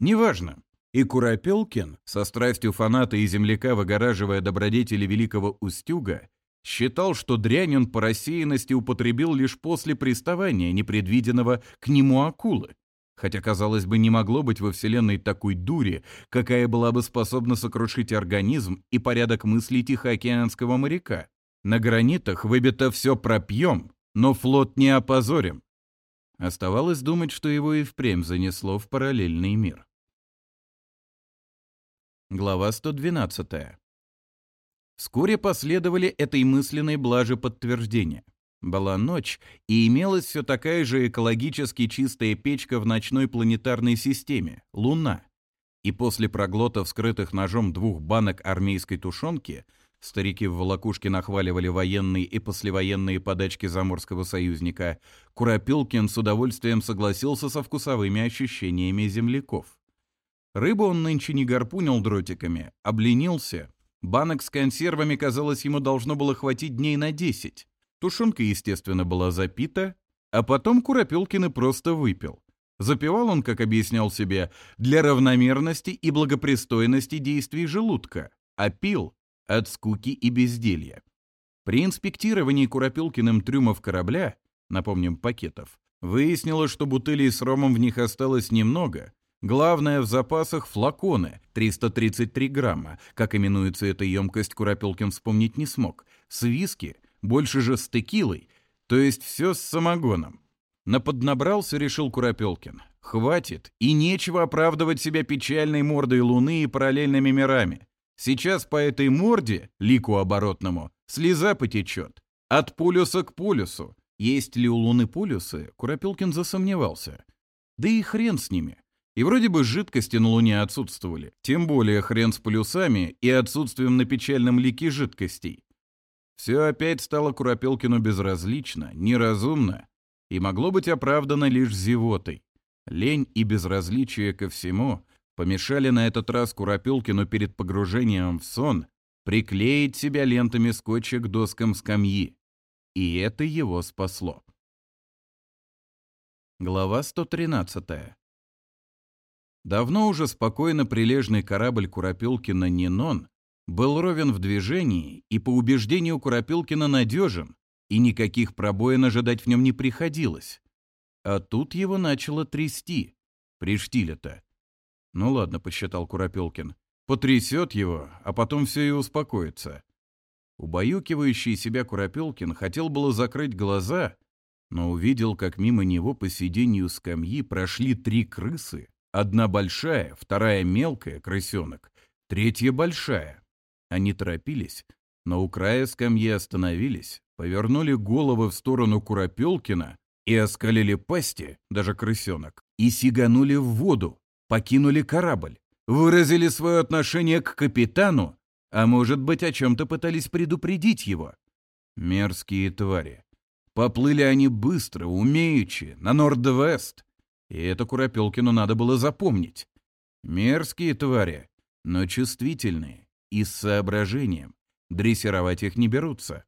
Неважно. И Куропелкин, со страстью фаната и земляка выгораживая добродетели Великого Устюга, считал, что дрянь по рассеянности употребил лишь после приставания непредвиденного к нему акулы хотя, казалось бы, не могло быть во Вселенной такой дури, какая была бы способна сокрушить организм и порядок мыслей Тихоокеанского моряка. На гранитах выбито все пропьем, но флот не опозорим. Оставалось думать, что его и впрямь занесло в параллельный мир. Глава 112. Вскоре последовали этой мысленной блаже подтверждения. Была ночь, и имелась все такая же экологически чистая печка в ночной планетарной системе — Луна. И после проглота вскрытых ножом двух банок армейской тушенки старики в волокушке нахваливали военные и послевоенные подачки заморского союзника, Куропилкин с удовольствием согласился со вкусовыми ощущениями земляков. Рыбу он нынче не гарпунил дротиками, обленился. Банок с консервами, казалось, ему должно было хватить дней на десять. Тушенка, естественно, была запита, а потом Куропилкина просто выпил. Запивал он, как объяснял себе, для равномерности и благопристойности действий желудка, а пил от скуки и безделья. При инспектировании Куропелкиным трюмов корабля, напомним, пакетов, выяснилось, что бутылей с ромом в них осталось немного. Главное в запасах флаконы, 333 грамма, как именуется эта емкость, Куропелкин вспомнить не смог, с виски – больше же с текилой, то есть все с самогоном. На поднабрался решил Куропелкин. Хватит, и нечего оправдывать себя печальной мордой Луны и параллельными мирами. Сейчас по этой морде, лику оборотному, слеза потечет. От полюса к полюсу. Есть ли у Луны полюсы, Куропелкин засомневался. Да и хрен с ними. И вроде бы жидкости на Луне отсутствовали. Тем более хрен с полюсами и отсутствием на печальном лике жидкостей все опять стало Куропелкину безразлично, неразумно и могло быть оправдано лишь зевотой. Лень и безразличие ко всему помешали на этот раз Куропелкину перед погружением в сон приклеить себя лентами скотча к доскам скамьи. И это его спасло. Глава 113. Давно уже спокойно прилежный корабль Куропелкина «Нинон» был ровен в движении и, по убеждению Куропилкина, надежен, и никаких пробоин ожидать в нем не приходилось. А тут его начало трясти. приштили «Ну ладно», — посчитал Куропилкин. «Потрясет его, а потом все и успокоится». Убаюкивающий себя Куропелкин хотел было закрыть глаза, но увидел, как мимо него по сиденью скамьи прошли три крысы. Одна большая, вторая мелкая, крысенок, третья большая. Они торопились, но у края скамьи остановились, повернули головы в сторону Куропелкина и оскалили пасти, даже крысенок, и сиганули в воду, покинули корабль, выразили свое отношение к капитану, а может быть, о чем-то пытались предупредить его. Мерзкие твари. Поплыли они быстро, умеючи, на Норд-Вест. И это Куропелкину надо было запомнить. Мерзкие твари, но чувствительные, и с соображением. Дрессировать их не берутся.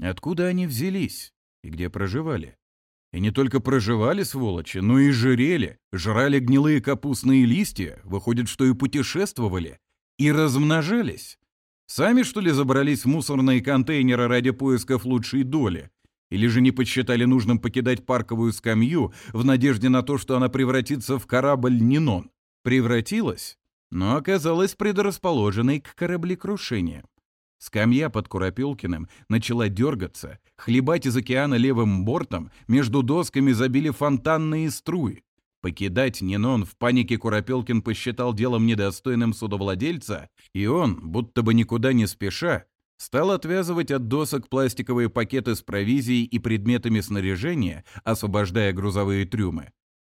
Откуда они взялись и где проживали? И не только проживали, сволочи, но и жрели, жрали гнилые капустные листья, выходит, что и путешествовали, и размножались. Сами, что ли, забрались в мусорные контейнеры ради поисков лучшей доли? Или же не подсчитали нужным покидать парковую скамью в надежде на то, что она превратится в корабль Нинон? Превратилась? но оказалась предрасположенной к кораблекрушению. Скамья под Куропилкиным начала дергаться, хлебать из океана левым бортом, между досками забили фонтанные струи. Покидать Нинон в панике Куропилкин посчитал делом недостойным судовладельца, и он, будто бы никуда не спеша, стал отвязывать от досок пластиковые пакеты с провизией и предметами снаряжения, освобождая грузовые трюмы.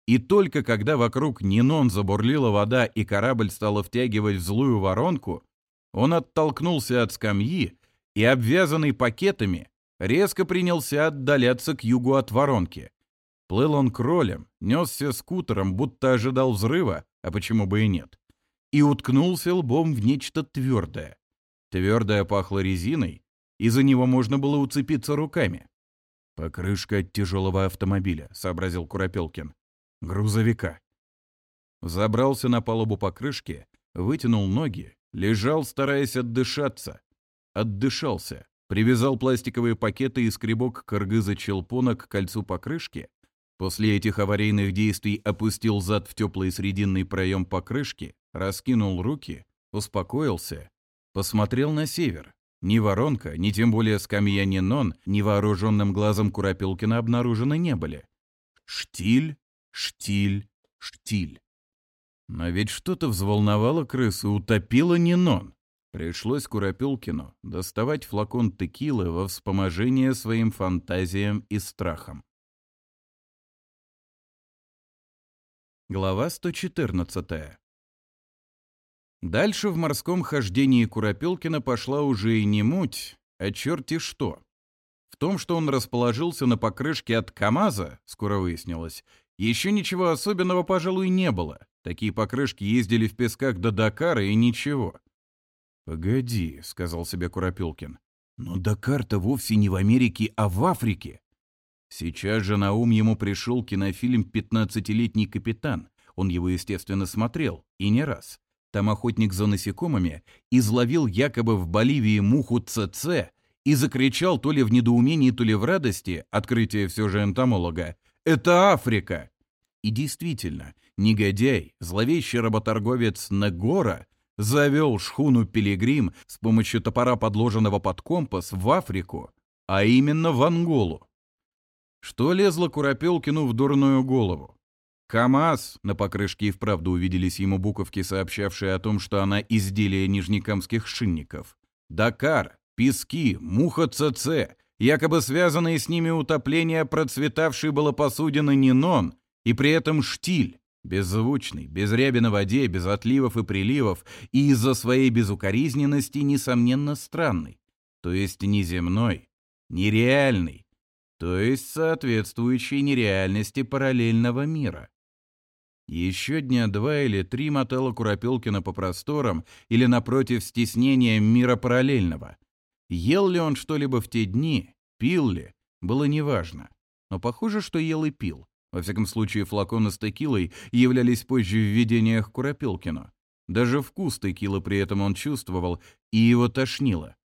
И только когда вокруг Нинон забурлила вода и корабль стала втягивать в злую воронку, он оттолкнулся от скамьи и, обвязанный пакетами, резко принялся отдаляться к югу от воронки. Плыл он кролем, несся скутером, будто ожидал взрыва, а почему бы и нет, и уткнулся лбом в нечто твердое. Твердое пахло резиной, и за него можно было уцепиться руками. «Покрышка от тяжелого автомобиля», — сообразил Куропелкин. грузовика. Забрался на палубу покрышки, вытянул ноги, лежал, стараясь отдышаться. Отдышался, привязал пластиковые пакеты и скребок кыргыза челпона к кольцу покрышки. После этих аварийных действий опустил зад в теплый срединный проем покрышки, раскинул руки, успокоился, посмотрел на север. Ни воронка, ни тем более скамья Нинон, вооруженным глазом курапилкина обнаружены не были. Штиль штиль, штиль. Но ведь что-то взволновало крысу, утопило Нинон. Пришлось Куропилкину доставать флакон текилы во вспоможение своим фантазиям и страхам. Глава 114. Дальше в морском хождении Куропилкина пошла уже и не муть, а черти что. В том, что он расположился на покрышке от КамАЗа, скоро выяснилось, еще ничего особенного, пожалуй, не было. Такие покрышки ездили в песках до Дакара и ничего. «Погоди», — сказал себе Куропилкин. «Но Дакар-то вовсе не в Америке, а в Африке». Сейчас же на ум ему пришел кинофильм «Пятнадцатилетний капитан». Он его, естественно, смотрел, и не раз. Там охотник за насекомыми изловил якобы в Боливии муху ЦЦ и закричал то ли в недоумении, то ли в радости, открытие все же энтомолога, это Африка!» И действительно, негодяй, зловещий работорговец Нагора завел шхуну «Пилигрим» с помощью топора, подложенного под компас, в Африку, а именно в Анголу. Что лезло Куропелкину в дурную голову? КАМАЗ, на покрышке и вправду увиделись ему буковки, сообщавшие о том, что она изделие нижнекамских шинников. Дакар, Пески, Муха ЦЦ, якобы связанные с ними утопления процветавший было посудина Нинон, и при этом штиль, беззвучный, без ряби на воде, без отливов и приливов, и из-за своей безукоризненности, несомненно, странный, то есть неземной, нереальный, то есть соответствующий нереальности параллельного мира. Еще дня два или три мотала Куропелкина по просторам или напротив стеснения мира параллельного. Ел ли он что-либо в те дни, Пил ли? Было неважно. Но похоже, что ел и пил. Во всяком случае, флаконы с текилой являлись позже в видениях Куропилкину. Даже вкус текилы при этом он чувствовал, и его тошнило.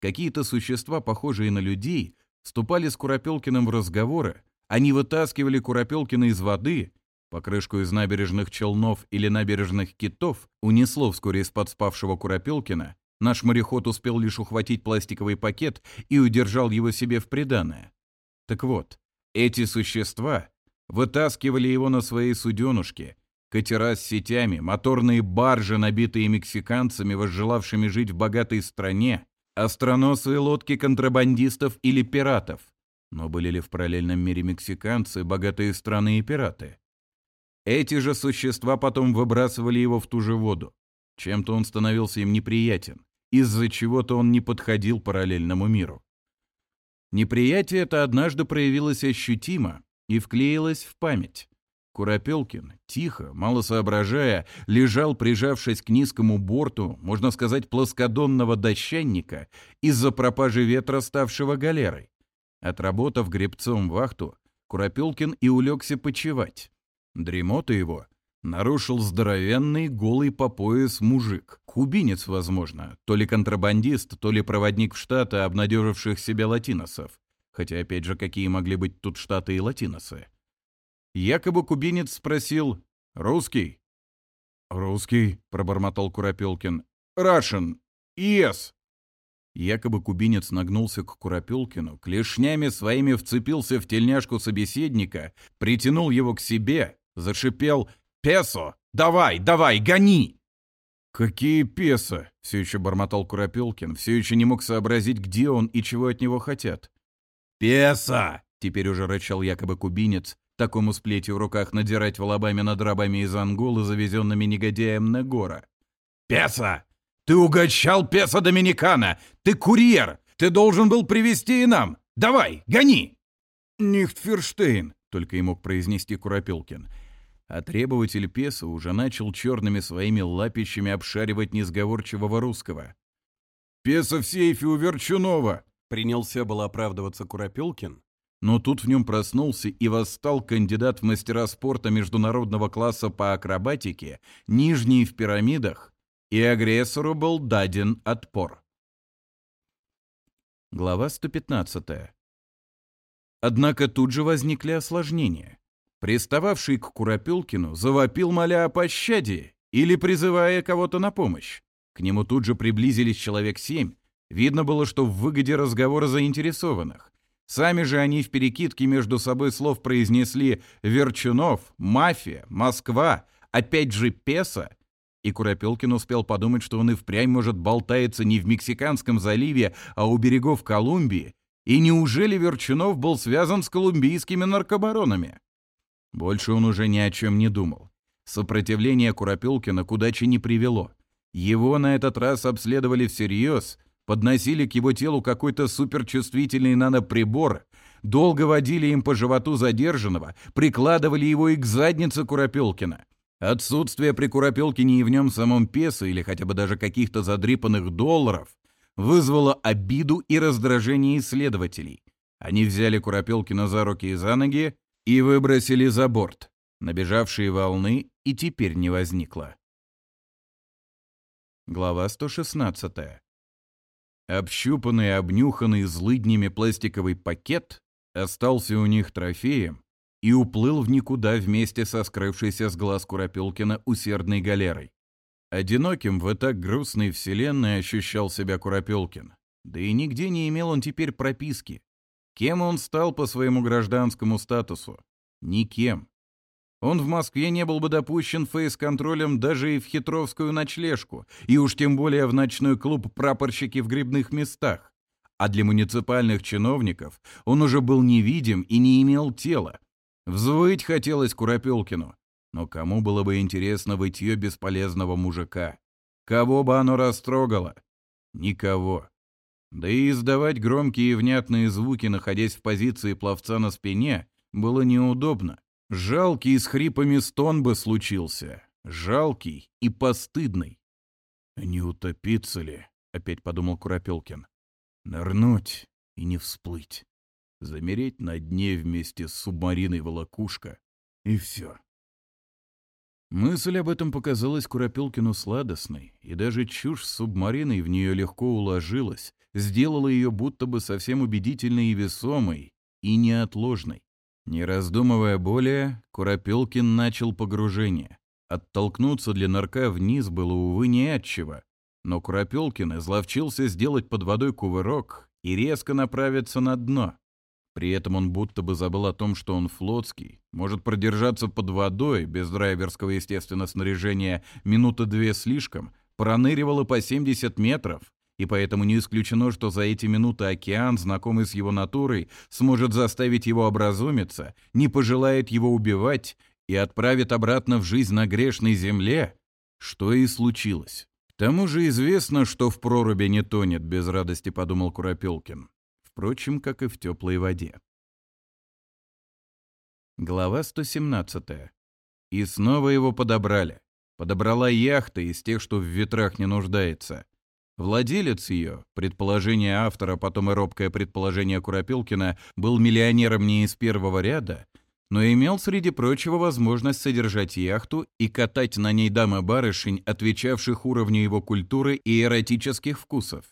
Какие-то существа, похожие на людей, вступали с Куропелкиным в разговоры, они вытаскивали Куропелкина из воды, покрышку из набережных челнов или набережных китов унесло вскоре из-под спавшего Куропелкина, Наш мореход успел лишь ухватить пластиковый пакет и удержал его себе в приданое. Так вот, эти существа вытаскивали его на своей суденушке, катера с сетями, моторные баржи, набитые мексиканцами, возжелавшими жить в богатой стране, остроносые лодки контрабандистов или пиратов. Но были ли в параллельном мире мексиканцы, богатые страны и пираты? Эти же существа потом выбрасывали его в ту же воду. Чем-то он становился им неприятен, из-за чего-то он не подходил параллельному миру. Неприятие это однажды проявилось ощутимо и вклеилось в память. Куропелкин, тихо, мало соображая, лежал, прижавшись к низкому борту, можно сказать, плоскодонного дощанника из-за пропажи ветра, ставшего галерой. Отработав гребцом вахту, Куропелкин и улегся почевать. Дремота его нарушил здоровенный голый по пояс мужик кубинец, возможно, то ли контрабандист, то ли проводник в Штаты, обнадеживших себя латиносов. Хотя, опять же, какие могли быть тут Штаты и латиносы? Якобы кубинец спросил «Русский?» «Русский», — пробормотал Куропелкин. «Рашен! Иес." Якобы кубинец нагнулся к Куропелкину, клешнями своими вцепился в тельняшку собеседника, притянул его к себе, зашипел «Песо! Давай, давай, гони!» «Какие песо!» — все еще бормотал Куропелкин, все еще не мог сообразить, где он и чего от него хотят. «Песо!» — теперь уже рычал якобы кубинец, такому сплетью в руках надирать волобами над рабами из Анголы, завезенными негодяем Негора. «Песо! Ты угощал песо Доминикана! Ты курьер! Ты должен был привезти и нам! Давай, гони!» «Нихтферштейн!» — только и мог произнести Куропелкин — а Требователь песо уже начал черными своими лапищами обшаривать несговорчивого русского. «Песо в сейфе у Верчунова!» Принялся было оправдываться Куропелкин, но тут в нем проснулся и восстал кандидат в мастера спорта международного класса по акробатике, нижний в пирамидах, и агрессору был даден отпор. Глава 115. Однако тут же возникли осложнения. Пристававший к Куропилкину завопил, моля о пощаде или призывая кого-то на помощь. К нему тут же приблизились человек семь. Видно было, что в выгоде разговора заинтересованных. Сами же они в перекидке между собой слов произнесли «Верчунов», «Мафия», «Москва», «Опять же Песо», и Куропелкин успел подумать, что он и впрямь может болтается не в Мексиканском заливе, а у берегов Колумбии. И неужели Верчунов был связан с колумбийскими наркобаронами? Больше он уже ни о чем не думал. Сопротивление Куропелкина к удаче не привело. Его на этот раз обследовали всерьез, подносили к его телу какой-то суперчувствительный наноприбор, долго водили им по животу задержанного, прикладывали его и к заднице Куропелкина. Отсутствие при Куропелкине и в нем самом песа или хотя бы даже каких-то задрипанных долларов вызвало обиду и раздражение исследователей. Они взяли Куропелкина за руки и за ноги и выбросили за борт. Набежавшие волны и теперь не возникло. Глава 116. Общупанный, обнюханный злыднями пластиковый пакет остался у них трофеем и уплыл в никуда вместе со скрывшейся с глаз Куропилкина усердной галерой. Одиноким в так грустной вселенной ощущал себя Куропелкин. Да и нигде не имел он теперь прописки. Кем он стал по своему гражданскому статусу? Никем. Он в Москве не был бы допущен фейс-контролем даже и в хитровскую ночлежку, и уж тем более в ночной клуб «Прапорщики в грибных местах». А для муниципальных чиновников он уже был невидим и не имел тела. Взвыть хотелось Куропелкину. Но кому было бы интересно вытье бесполезного мужика? Кого бы оно растрогало? Никого. Да и издавать громкие и внятные звуки, находясь в позиции пловца на спине, было неудобно. Жалкий с хрипами стон бы случился. Жалкий и постыдный. «Не утопиться ли?» — опять подумал Куропелкин. «Нырнуть и не всплыть. Замереть на дне вместе с субмариной волокушка. И все. Мысль об этом показалась Куропелкину сладостной, и даже чушь с субмариной в нее легко уложилась, сделала ее будто бы совсем убедительной и весомой, и неотложной. Не раздумывая более, Куропелкин начал погружение. Оттолкнуться для нарка вниз было, увы, не отчего. но Куропелкин изловчился сделать под водой кувырок и резко направиться на дно. При этом он будто бы забыл о том, что он флотский, может продержаться под водой, без драйверского, естественно, снаряжения, минуты две слишком, проныривало по 70 метров, и поэтому не исключено, что за эти минуты океан, знакомый с его натурой, сможет заставить его образумиться, не пожелает его убивать и отправит обратно в жизнь на грешной земле, что и случилось. К тому же известно, что в проруби не тонет, без радости подумал Куропелкин впрочем, как и в теплой воде. Глава 117. И снова его подобрали. Подобрала яхта из тех, что в ветрах не нуждается. Владелец ее, предположение автора, потом и робкое предположение Куропилкина, был миллионером не из первого ряда, но имел, среди прочего, возможность содержать яхту и катать на ней дамы-барышень, отвечавших уровню его культуры и эротических вкусов.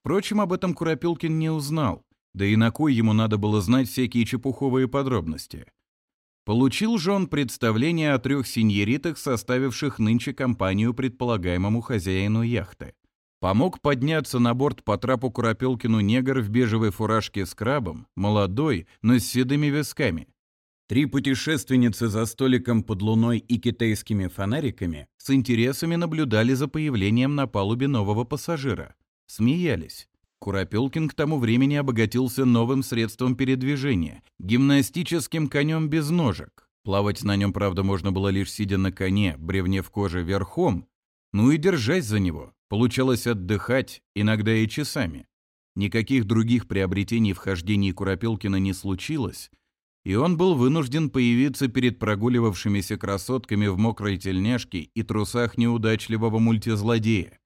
Впрочем, об этом Куропилкин не узнал, да и на кой ему надо было знать всякие чепуховые подробности. Получил же он представление о трех синьеритах, составивших нынче компанию предполагаемому хозяину яхты. Помог подняться на борт по трапу Куропилкину негр в бежевой фуражке с крабом, молодой, но с седыми висками. Три путешественницы за столиком под луной и китайскими фонариками с интересами наблюдали за появлением на палубе нового пассажира смеялись. Куропелкин к тому времени обогатился новым средством передвижения – гимнастическим конем без ножек. Плавать на нем, правда, можно было лишь сидя на коне, бревне в коже верхом, ну и держась за него. Получалось отдыхать, иногда и часами. Никаких других приобретений в хождении Куропелкина не случилось, и он был вынужден появиться перед прогуливавшимися красотками в мокрой тельняшке и трусах неудачливого мультизлодея.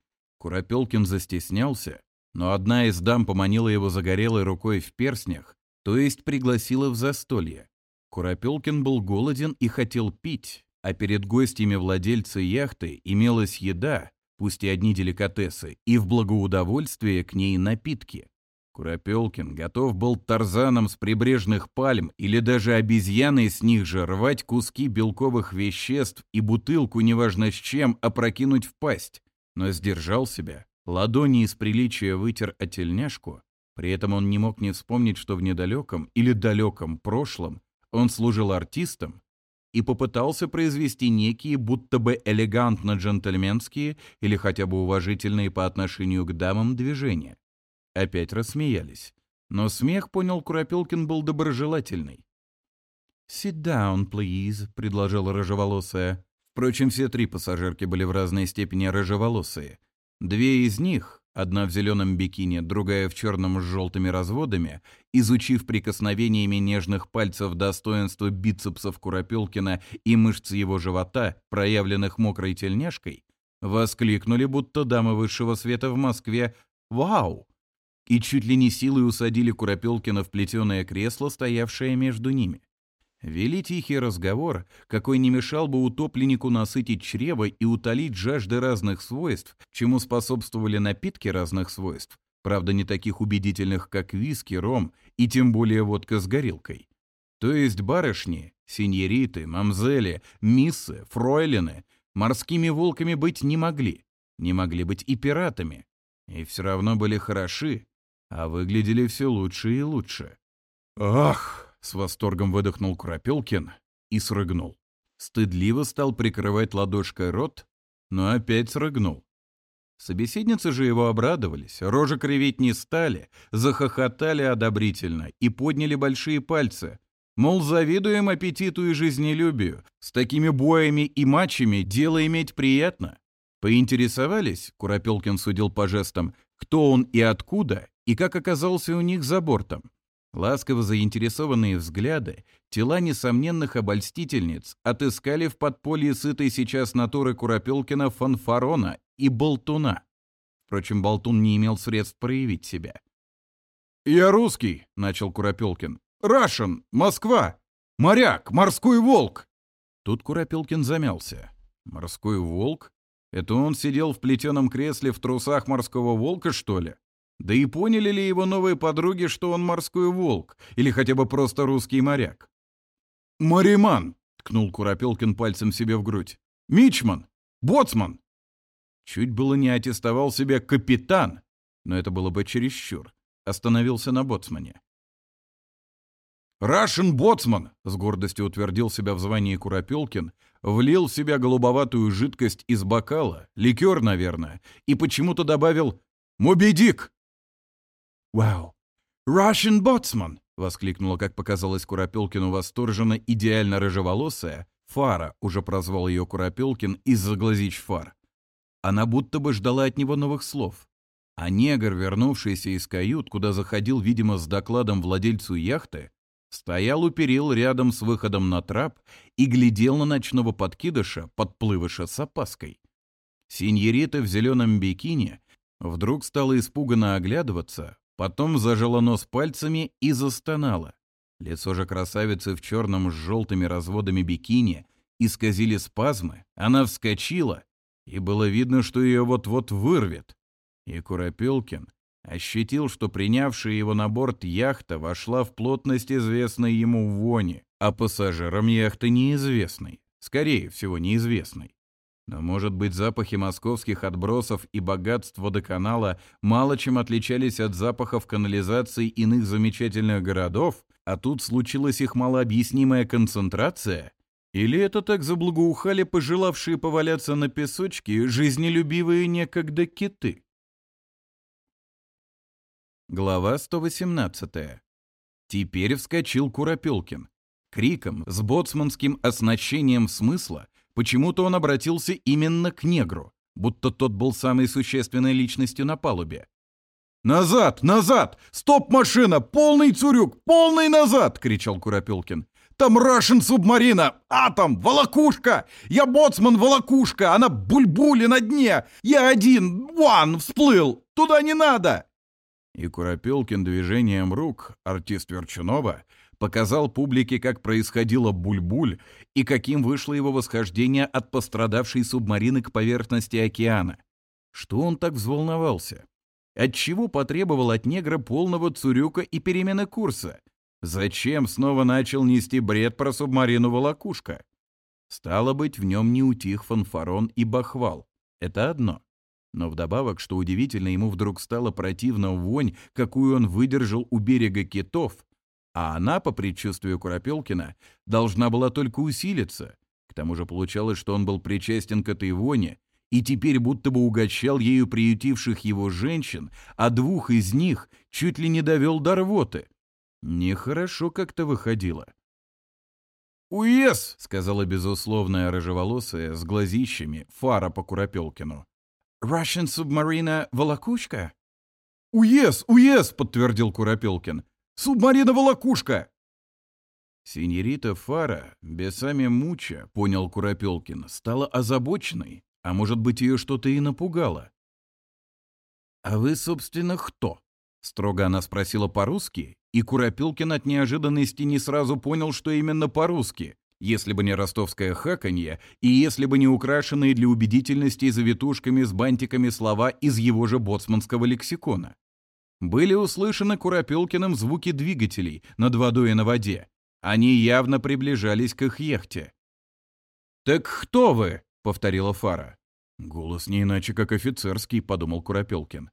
Куропелкин застеснялся, но одна из дам поманила его загорелой рукой в перстнях, то есть пригласила в застолье. Куропелкин был голоден и хотел пить, а перед гостями владельца яхты имелась еда, пусть и одни деликатесы, и в благоудовольствие к ней напитки. Куропелкин готов был тарзаном с прибрежных пальм или даже обезьяной с них же рвать куски белковых веществ и бутылку, неважно с чем, опрокинуть в пасть но сдержал себя, ладони из приличия вытер о тельняшку, при этом он не мог не вспомнить, что в недалеком или далеком прошлом он служил артистом и попытался произвести некие, будто бы элегантно-джентльменские или хотя бы уважительные по отношению к дамам движения. Опять рассмеялись. Но смех, понял Куропилкин, был доброжелательный. «Sit down, please», — предложила рыжеволосая. Впрочем, все три пассажирки были в разной степени рыжеволосые. Две из них, одна в зеленом бикини, другая в черном с желтыми разводами, изучив прикосновениями нежных пальцев достоинство бицепсов Куропелкина и мышц его живота, проявленных мокрой тельняшкой, воскликнули, будто дамы высшего света в Москве «Вау!» и чуть ли не силой усадили Куропелкина в плетеное кресло, стоявшее между ними. Вели тихий разговор, какой не мешал бы утопленнику насытить чрево и утолить жажды разных свойств, чему способствовали напитки разных свойств, правда не таких убедительных, как виски, ром и тем более водка с горилкой. То есть барышни, синьориты, мамзели, миссы, фройлины морскими волками быть не могли, не могли быть и пиратами, и все равно были хороши, а выглядели все лучше и лучше. «Ах!» С восторгом выдохнул Куропелкин и срыгнул. Стыдливо стал прикрывать ладошкой рот, но опять срыгнул. Собеседницы же его обрадовались, рожи кривить не стали, захохотали одобрительно и подняли большие пальцы. Мол, завидуем аппетиту и жизнелюбию. С такими боями и матчами дело иметь приятно. Поинтересовались, Куропелкин судил по жестам, кто он и откуда, и как оказался у них за бортом. Ласково заинтересованные взгляды, тела несомненных обольстительниц отыскали в подполье сытой сейчас натуры Куропелкина фанфарона и болтуна. Впрочем, болтун не имел средств проявить себя. «Я русский», — начал Куропелкин. «Рашен! Москва! Моряк! Морской волк!» Тут Куропелкин замялся. «Морской волк? Это он сидел в плетеном кресле в трусах морского волка, что ли?» Да и поняли ли его новые подруги, что он морской волк или хотя бы просто русский моряк? «Мариман!» — ткнул Куропелкин пальцем себе в грудь. «Мичман! Боцман!» Чуть было не аттестовал себя капитан, но это было бы чересчур. Остановился на боцмане. «Рашен боцман!» — с гордостью утвердил себя в звании Куропелкин, влил в себя голубоватую жидкость из бокала, ликер, наверное, и почему-то добавил «Моби Дик!» «Вау! Russian Botsman!» — воскликнула, как показалось Куропелкину восторженно, идеально рыжеволосая. Фара уже прозвал ее Куропелкин из-за глазищ фар. Она будто бы ждала от него новых слов. А негр, вернувшийся из кают, куда заходил, видимо, с докладом владельцу яхты, стоял у перил рядом с выходом на трап и глядел на ночного подкидыша, подплывыша с опаской. Синьорита в зеленом бикини вдруг стала испуганно оглядываться, Потом зажала нос пальцами и застонала. Лицо же красавицы в черном с желтыми разводами бикини исказили спазмы, она вскочила, и было видно, что ее вот-вот вырвет. И Куропелкин ощутил, что принявшая его на борт яхта вошла в плотность известной ему вони, а пассажирам яхты неизвестной, скорее всего неизвестной. Но Может быть, запахи московских отбросов и богатств водоканала мало чем отличались от запахов канализации иных замечательных городов, а тут случилась их малообъяснимая концентрация? Или это так заблагоухали пожелавшие поваляться на песочке жизнелюбивые некогда киты? Глава 118. Теперь вскочил Куропелкин. Криком, с боцманским оснащением смысла — Почему-то он обратился именно к негру, будто тот был самой существенной личностью на палубе. «Назад! Назад! Стоп, машина! Полный цурюк! Полный назад!» — кричал Куропелкин. «Там Рашен субмарина! а там Волокушка! Я боцман Волокушка! Она бульбули на дне! Я один! Ван! Всплыл! Туда не надо!» И Куропелкин движением рук, артист Верчунова, показал публике, как происходило буль-буль и каким вышло его восхождение от пострадавшей субмарины к поверхности океана. Что он так взволновался? Отчего потребовал от негра полного цурюка и перемены курса? Зачем снова начал нести бред про субмарину «Волокушка»? Стало быть, в нем не утих фанфарон и бахвал. Это одно. Но вдобавок, что удивительно, ему вдруг стало противно вонь, какую он выдержал у берега китов, а она, по предчувствию Куропелкина, должна была только усилиться. К тому же получалось, что он был причастен к этой воне и теперь будто бы угощал ею приютивших его женщин, а двух из них чуть ли не довел до рвоты. Нехорошо как-то выходило. «Уес!» — сказала безусловная рыжеволосая с глазищами фара по Куропелкину. «Russian submarina Волокушка?» «Уес! Уес!» — подтвердил Куропелкин. Субмарина волокушка!» Синьорита Фара, бесами муча, понял Куропелкин, стала озабоченной, а может быть, ее что-то и напугало. «А вы, собственно, кто?» — строго она спросила по-русски, и Куропелкин от неожиданности не сразу понял, что именно по-русски, если бы не ростовское хаканье и если бы не украшенные для убедительности завитушками с бантиками слова из его же боцманского лексикона были услышаны Куропилкиным звуки двигателей над водой и на воде. Они явно приближались к их яхте. «Так кто вы?» — повторила Фара. «Голос не иначе, как офицерский», — подумал Куропелкин.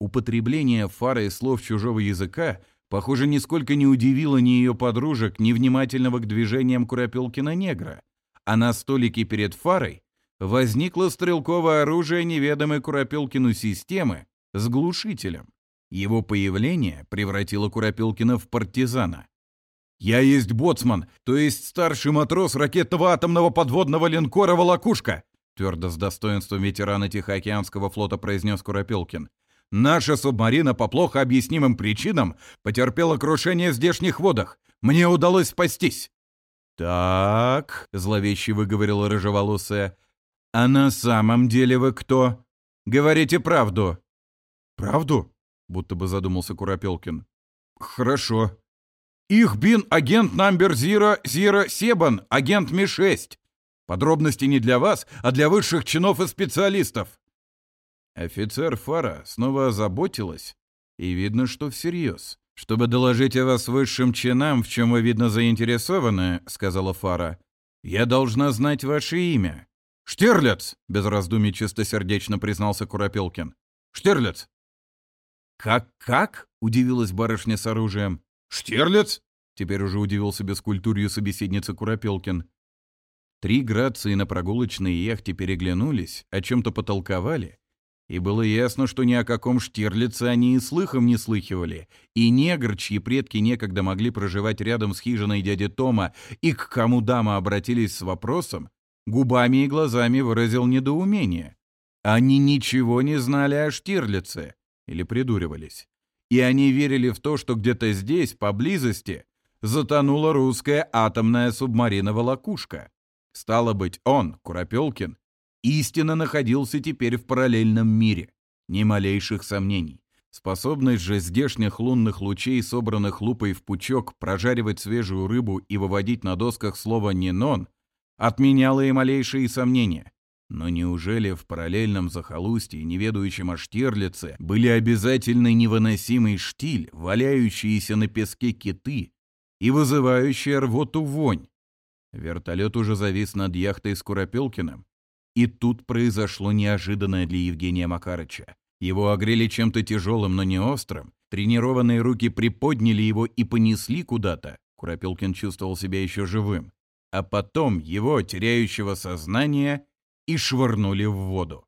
Употребление фарой слов чужого языка, похоже, нисколько не удивило ни ее подружек, ни внимательного к движениям Куропелкина негра. А на столике перед Фарой возникло стрелковое оружие неведомой Куропелкину системы с глушителем. Его появление превратило Куропилкина в партизана. «Я есть боцман, то есть старший матрос ракетного атомного подводного линкора «Волокушка», твердо с достоинством ветерана Тихоокеанского флота произнес Куропилкин. «Наша субмарина по плохо объяснимым причинам потерпела крушение в здешних водах. Мне удалось спастись». «Так», — зловеще выговорила рыжеволосая, — «а на самом деле вы кто? Говорите правду». «Правду?» будто бы задумался Куропелкин. «Хорошо. Их бин агент номер 007, агент Ми-6. Подробности не для вас, а для высших чинов и специалистов». Офицер Фара снова озаботилась, и видно, что всерьез. «Чтобы доложить о вас высшим чинам, в чем вы, видно, заинтересованы», — сказала Фара, — «я должна знать ваше имя». «Штирлиц!» — без раздумий чистосердечно признался Куропелкин. «Штирлиц, «Как, как?» — удивилась барышня с оружием. «Штирлиц!» — теперь уже удивился бескультурью собеседница Куропелкин. Три грации на прогулочной яхте переглянулись, о чем-то потолковали, и было ясно, что ни о каком Штирлице они и слыхом не слыхивали, и негр, чьи предки некогда могли проживать рядом с хижиной дяди Тома, и к кому дама обратились с вопросом, губами и глазами выразил недоумение. Они ничего не знали о Штирлице, или придуривались. И они верили в то, что где-то здесь, поблизости, затонула русская атомная субмарина-волокушка. Стало быть, он, Куропелкин, истинно находился теперь в параллельном мире. Ни малейших сомнений. Способность же здешних лунных лучей, собранных лупой в пучок, прожаривать свежую рыбу и выводить на досках слово «ненон», отменяла и малейшие сомнения. Но неужели в параллельном захолустье, неведающем о Штирлице, были обязательно невыносимый штиль, валяющиеся на песке киты и вызывающая рвоту вонь? Вертолет уже завис над яхтой Скуропелкина. И тут произошло неожиданное для Евгения Макарыча. Его огрели чем-то тяжелым, но не острым. Тренированные руки приподняли его и понесли куда-то. Куропелкин чувствовал себя еще живым. А потом его, теряющего сознание, и швырнули в воду.